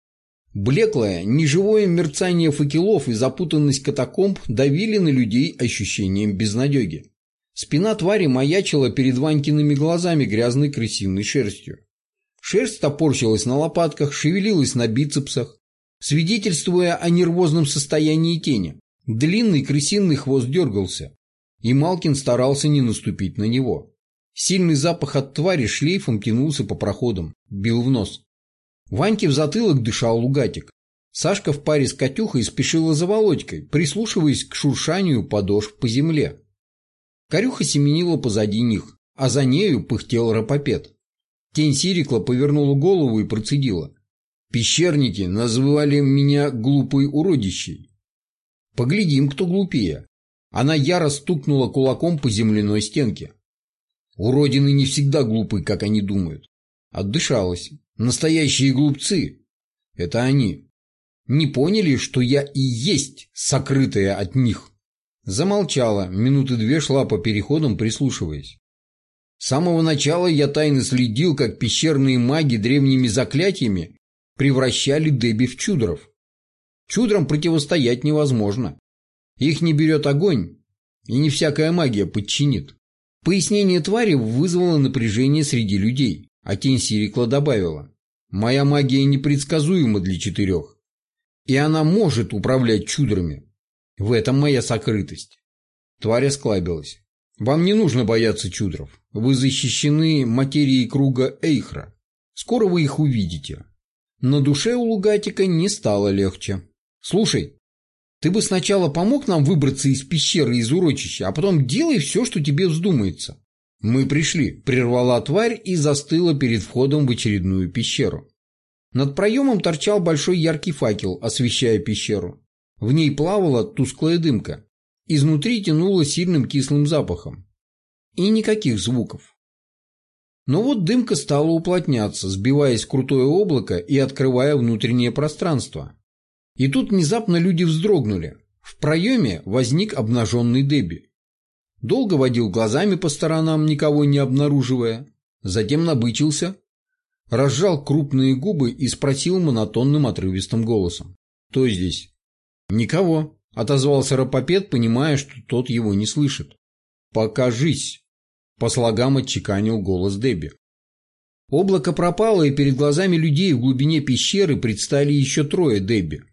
Блеклое, неживое мерцание факелов и запутанность катакомб давили на людей ощущением безнадеги. Спина твари маячила перед Ванькиными глазами грязной крысиной шерстью. Шерсть топорщилась на лопатках, шевелилась на бицепсах, свидетельствуя о нервозном состоянии тени. Длинный крысиный хвост дергался, и Малкин старался не наступить на него. Сильный запах от твари шлейфом тянулся по проходам, бил в нос. Ваньке в затылок дышал лугатик. Сашка в паре с Катюхой спешила за Володькой, прислушиваясь к шуршанию подошв по земле. Корюха семенила позади них, а за нею пыхтел рапопед. Тень Сирикла повернула голову и процедила. «Пещерники называли меня глупой уродищей. Поглядим, кто глупее». Она яро стукнула кулаком по земляной стенке. Уродины не всегда глупы, как они думают. Отдышалась. Настоящие глупцы — это они. Не поняли, что я и есть сокрытая от них. Замолчала, минуты две шла по переходам, прислушиваясь. С самого начала я тайно следил, как пещерные маги древними заклятиями превращали Деби в чудров. Чудрам противостоять невозможно. Их не берет огонь, и не всякая магия подчинит. Пояснение твари вызвало напряжение среди людей, а тень Сирикла добавила. «Моя магия непредсказуема для четырех, и она может управлять чудрами. В этом моя сокрытость». Тварь осклабилась. «Вам не нужно бояться чудров. Вы защищены материей круга Эйхра. Скоро вы их увидите». На душе у Лугатика не стало легче. «Слушай, ты бы сначала помог нам выбраться из пещеры из урочища, а потом делай все, что тебе вздумается. Мы пришли, прервала тварь и застыла перед входом в очередную пещеру. Над проемом торчал большой яркий факел, освещая пещеру. В ней плавала тусклая дымка. Изнутри тянуло сильным кислым запахом. И никаких звуков. Но вот дымка стала уплотняться, сбиваясь в крутое облако и открывая внутреннее пространство. И тут внезапно люди вздрогнули. В проеме возник обнаженный Дебби. Долго водил глазами по сторонам, никого не обнаруживая. Затем набычился, разжал крупные губы и спросил монотонным отрывистым голосом. «Кто здесь?» «Никого», — отозвался Рапопед, понимая, что тот его не слышит. «Покажись», — по слогам отчеканил голос Дебби. Облако пропало, и перед глазами людей в глубине пещеры предстали еще трое Дебби.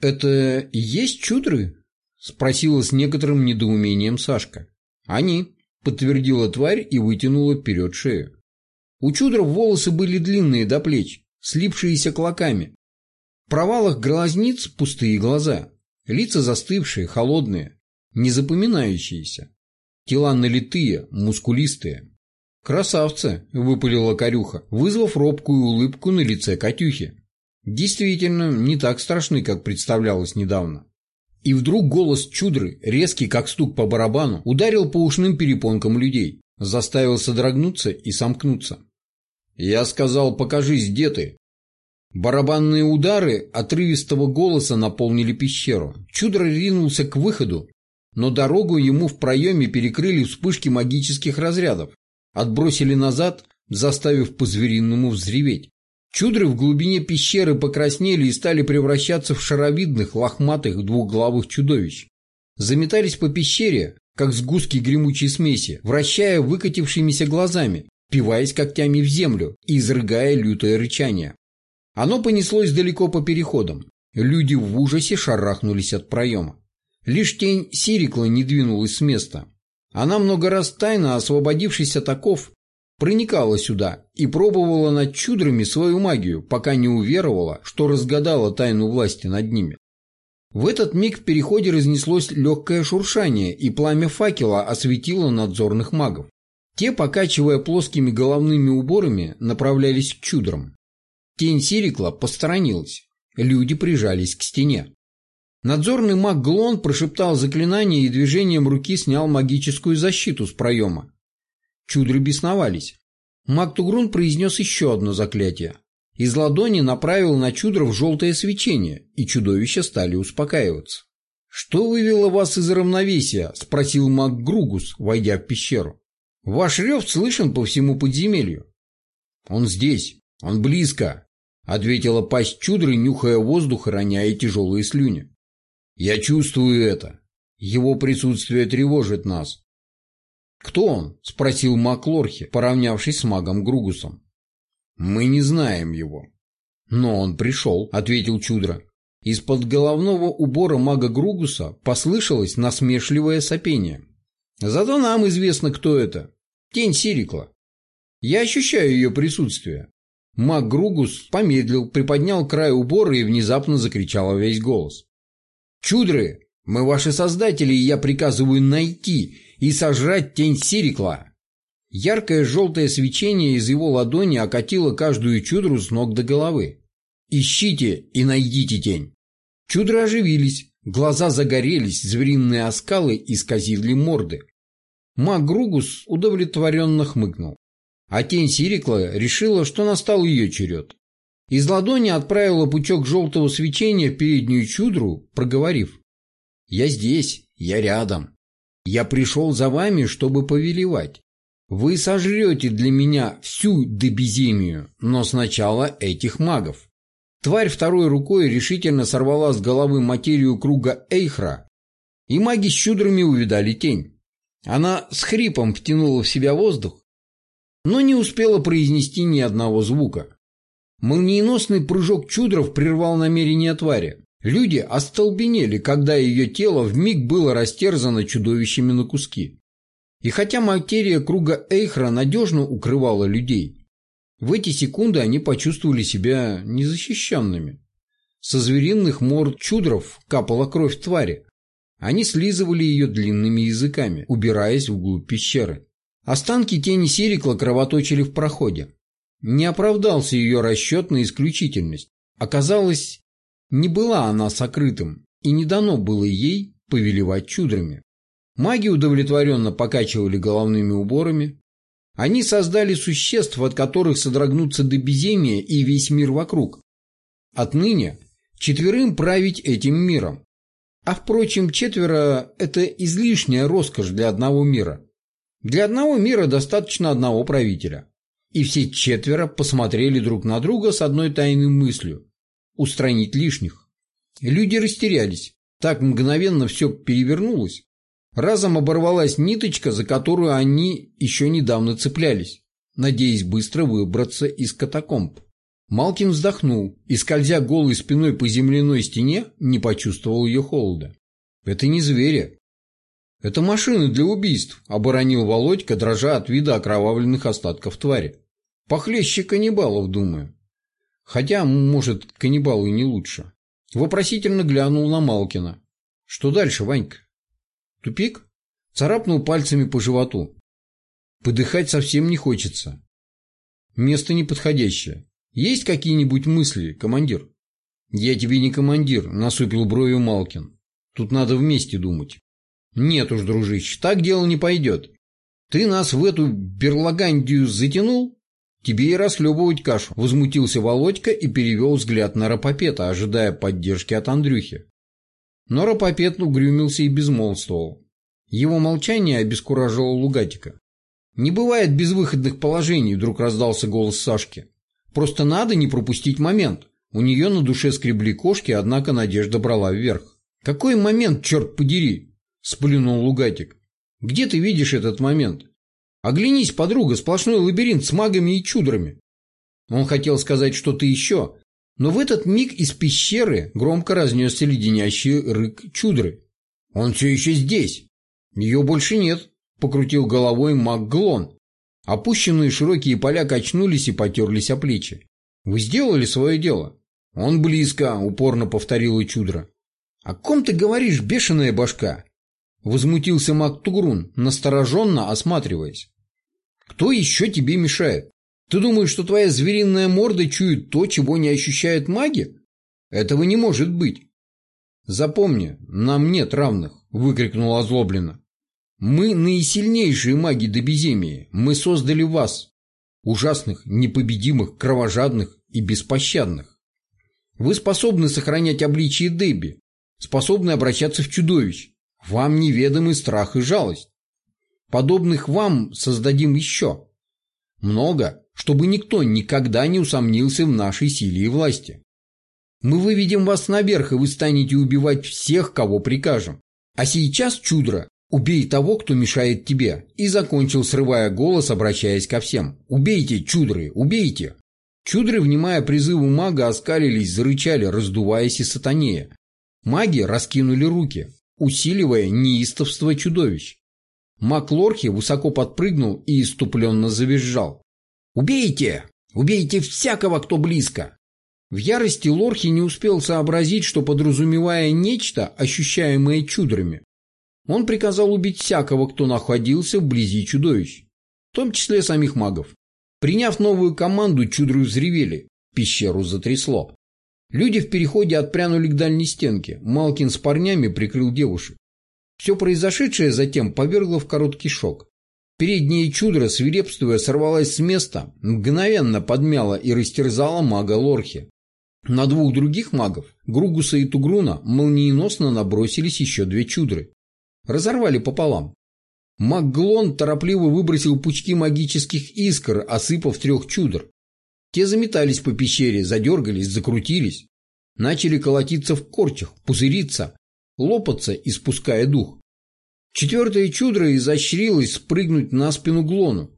«Это есть чудры?» – спросила с некоторым недоумением Сашка. «Они», – подтвердила тварь и вытянула вперед шею. У чудров волосы были длинные до плеч, слипшиеся клоками. В провалах глазниц пустые глаза, лица застывшие, холодные, незапоминающиеся. Тела налитые, мускулистые. «Красавцы!» – выпалила корюха, вызвав робкую улыбку на лице Катюхи действительно не так страшны, как представлялось недавно. И вдруг голос Чудры, резкий как стук по барабану, ударил по ушным перепонкам людей, заставил содрогнуться и сомкнуться. «Я сказал, покажись, где ты?» Барабанные удары отрывистого голоса наполнили пещеру. Чудро ринулся к выходу, но дорогу ему в проеме перекрыли вспышки магических разрядов, отбросили назад, заставив по-звериному взреветь. Чудры в глубине пещеры покраснели и стали превращаться в шаровидных, лохматых двухглавых чудовищ. Заметались по пещере, как сгустки гремучей смеси, вращая выкатившимися глазами, пиваясь когтями в землю и изрыгая лютое рычание. Оно понеслось далеко по переходам. Люди в ужасе шарахнулись от проема. Лишь тень Сирикла не двинулась с места. Она много раз тайно, освободившись от оков, проникала сюда и пробовала над чудрами свою магию, пока не уверовала, что разгадала тайну власти над ними. В этот миг в переходе разнеслось легкое шуршание, и пламя факела осветило надзорных магов. Те, покачивая плоскими головными уборами, направлялись к чудрам. Тень Сирикла посторонилась. Люди прижались к стене. Надзорный маг Глон прошептал заклинание и движением руки снял магическую защиту с проема. Чудры бесновались. Маг Тугрун произнес еще одно заклятие. Из ладони направил на чудров желтое свечение, и чудовища стали успокаиваться. «Что вывело вас из равновесия?» – спросил маг Гругус, войдя в пещеру. «Ваш рев слышен по всему подземелью». «Он здесь, он близко», – ответила пасть чудры, нюхая воздух и роняя тяжелые слюни. «Я чувствую это. Его присутствие тревожит нас». «Кто он?» – спросил маг Лорхи, поравнявшись с магом Гругусом. «Мы не знаем его». «Но он пришел», – ответил Чудра. Из-под головного убора мага Гругуса послышалось насмешливое сопение. Зато нам известно, кто это. Тень Сирикла. Я ощущаю ее присутствие. Маг Гругус помедлил, приподнял край убора и внезапно закричал весь голос. «Чудры, мы ваши создатели, и я приказываю найти и сожрать тень Сирикла!» Яркое желтое свечение из его ладони окатило каждую чудру с ног до головы. «Ищите и найдите тень!» Чудры оживились, глаза загорелись, звериные оскалы исказили морды. Маг Гругус удовлетворенно хмыкнул. А тень Сирикла решила, что настал ее черед. Из ладони отправила пучок желтого свечения в переднюю чудру, проговорив. «Я здесь, я рядом. Я пришел за вами, чтобы повелевать. Вы сожрете для меня всю дебиземию, но сначала этих магов». Тварь второй рукой решительно сорвала с головы материю круга Эйхра, и маги с чудрами увидали тень. Она с хрипом втянула в себя воздух, но не успела произнести ни одного звука. Молниеносный прыжок чудров прервал намерение твари. Люди остолбенели, когда ее тело вмиг было растерзано чудовищами на куски. И хотя материя круга Эйхра надежно укрывала людей, в эти секунды они почувствовали себя незащищенными. Со звериных морд чудров капала кровь твари. Они слизывали ее длинными языками, убираясь вглубь пещеры. Останки тени Серикла кровоточили в проходе. Не оправдался ее расчет на исключительность. Оказалось, не была она сокрытым, и не дано было ей повелевать чудрами. Маги удовлетворенно покачивали головными уборами, они создали существ, от которых содрогнутся до безумия и весь мир вокруг. Отныне четверым править этим миром. А впрочем, четверо – это излишняя роскошь для одного мира. Для одного мира достаточно одного правителя. И все четверо посмотрели друг на друга с одной тайной мыслью – устранить лишних. Люди растерялись. Так мгновенно все перевернулось, Разом оборвалась ниточка, за которую они еще недавно цеплялись, надеясь быстро выбраться из катакомб. Малкин вздохнул и, скользя голой спиной по земляной стене, не почувствовал ее холода. «Это не звери. Это машины для убийств», — оборонил Володька, дрожа от вида окровавленных остатков твари. «Похлеще каннибалов, думаю. Хотя, может, каннибалы не лучше». Вопросительно глянул на Малкина. «Что дальше, Ванька?» Тупик? Царапнул пальцами по животу. Подыхать совсем не хочется. Место неподходящее. Есть какие-нибудь мысли, командир? Я тебе не командир, насупил бровью Малкин. Тут надо вместе думать. Нет уж, дружище, так дело не пойдет. Ты нас в эту берлагандию затянул? Тебе и расхлебывать кашу. Возмутился Володька и перевел взгляд на Рапопета, ожидая поддержки от Андрюхи. Но Рапопет угрюмился и безмолвствовал. Его молчание обескуражило Лугатика. «Не бывает безвыходных положений», — вдруг раздался голос Сашки. «Просто надо не пропустить момент». У нее на душе скребли кошки, однако надежда брала вверх. «Какой момент, черт подери?» — сплюнул Лугатик. «Где ты видишь этот момент? Оглянись, подруга, сплошной лабиринт с магами и чудрами». Он хотел сказать что-то еще, но в этот миг из пещеры громко разнесся леденящий рык чудры. «Он все еще здесь!» «Ее больше нет», — покрутил головой МакГлон. Опущенные широкие поля качнулись и потерлись о плечи. «Вы сделали свое дело?» «Он близко», — упорно повторила чудро. «О ком ты говоришь, бешеная башка?» Возмутился Мак Тугрун, настороженно осматриваясь. «Кто еще тебе мешает?» Ты думаешь, что твоя звериная морда чует то, чего не ощущает маги? Этого не может быть. Запомни, нам нет равных, выкрикнул озлобленно. Мы наисильнейшие маги до безумия. Мы создали вас, ужасных, непобедимых, кровожадных и беспощадных. Вы способны сохранять обличие Дебби, способны обращаться в чудовищ. Вам неведомы страх и жалость. Подобных вам создадим еще. Много, чтобы никто никогда не усомнился в нашей силе и власти. Мы выведем вас наверх, и вы станете убивать всех, кого прикажем. А сейчас, чудро, убей того, кто мешает тебе. И закончил, срывая голос, обращаясь ко всем. Убейте, чудры, убейте. Чудры, внимая призыву мага, оскалились, зарычали, раздуваясь и сатанея. Маги раскинули руки, усиливая неистовство чудовищ. Маг Лорхи высоко подпрыгнул и иступленно завизжал. «Убейте! Убейте всякого, кто близко!» В ярости Лорхи не успел сообразить, что подразумевая нечто, ощущаемое чудрами. Он приказал убить всякого, кто находился вблизи чудовищ, в том числе самих магов. Приняв новую команду, чудры взревели, пещеру затрясло. Люди в переходе отпрянули к дальней стенке. Малкин с парнями прикрыл девушек. Все произошедшее затем повергло в короткий шок. Переднее чудо, свирепствуя, сорвалось с места, мгновенно подмяло и растерзало мага Лорхи. На двух других магов, Гругуса и Тугруна, молниеносно набросились еще две чудры. Разорвали пополам. Маг Глон торопливо выбросил пучки магических искр, осыпав трех чудр. Те заметались по пещере, задергались, закрутились. Начали колотиться в корчах, пузыриться, лопаться, испуская дух. Четвертое чудро изощрилось спрыгнуть на спину Глону.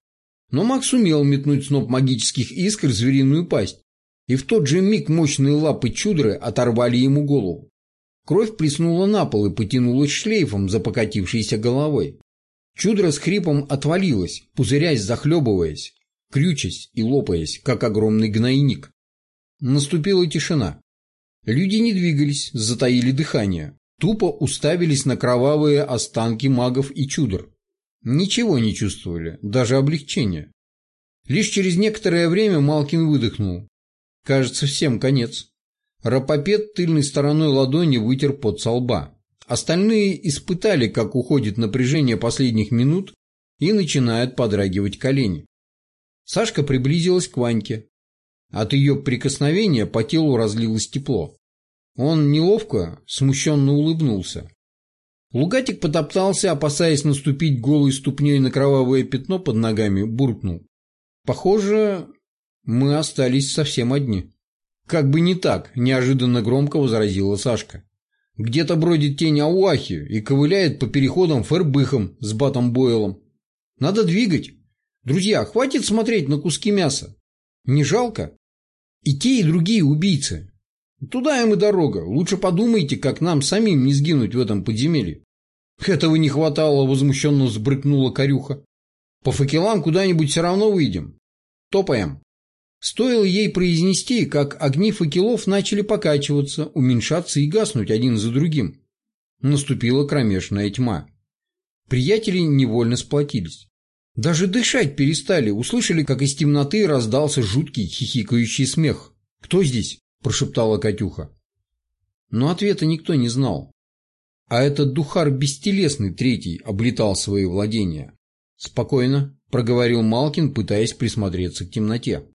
Но маг сумел метнуть сноп магических искр в звериную пасть, и в тот же миг мощные лапы чудры оторвали ему голову. Кровь плеснула на пол и потянулась шлейфом за покатившейся головой. Чудро с хрипом отвалилось, пузырясь, захлебываясь крючась и лопаясь, как огромный гнойник. Наступила тишина. Люди не двигались, затаили дыхание, тупо уставились на кровавые останки магов и чудор. Ничего не чувствовали, даже облегчения. Лишь через некоторое время Малкин выдохнул. Кажется, всем конец. Рапопед тыльной стороной ладони вытер под со лба. Остальные испытали, как уходит напряжение последних минут и начинают подрагивать колени. Сашка приблизилась к Ваньке. От ее прикосновения по телу разлилось тепло. Он неловко, смущенно улыбнулся. Лугатик потоптался, опасаясь наступить голой ступней на кровавое пятно под ногами, буркнул. «Похоже, мы остались совсем одни». «Как бы не так», – неожиданно громко возразила Сашка. «Где-то бродит тень Ауахи и ковыляет по переходам фербыхом с батом Бойлом. Надо двигать». Друзья, хватит смотреть на куски мяса. Не жалко? И те, и другие убийцы. Туда им и дорога. Лучше подумайте, как нам самим не сгинуть в этом подземелье. Этого не хватало, возмущенно взбрыкнула корюха. По факелам куда-нибудь все равно выйдем. Топаем. Стоило ей произнести, как огни факелов начали покачиваться, уменьшаться и гаснуть один за другим. Наступила кромешная тьма. Приятели невольно сплотились. Даже дышать перестали, услышали, как из темноты раздался жуткий хихикающий смех. «Кто здесь?» – прошептала Катюха. Но ответа никто не знал. А этот духар бестелесный третий облетал свои владения. «Спокойно», – проговорил Малкин, пытаясь присмотреться к темноте.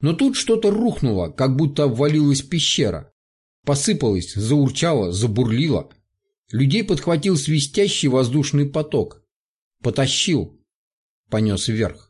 Но тут что-то рухнуло, как будто обвалилась пещера. Посыпалось, заурчало, забурлило. Людей подхватил свистящий воздушный поток. Потащил, понес вверх.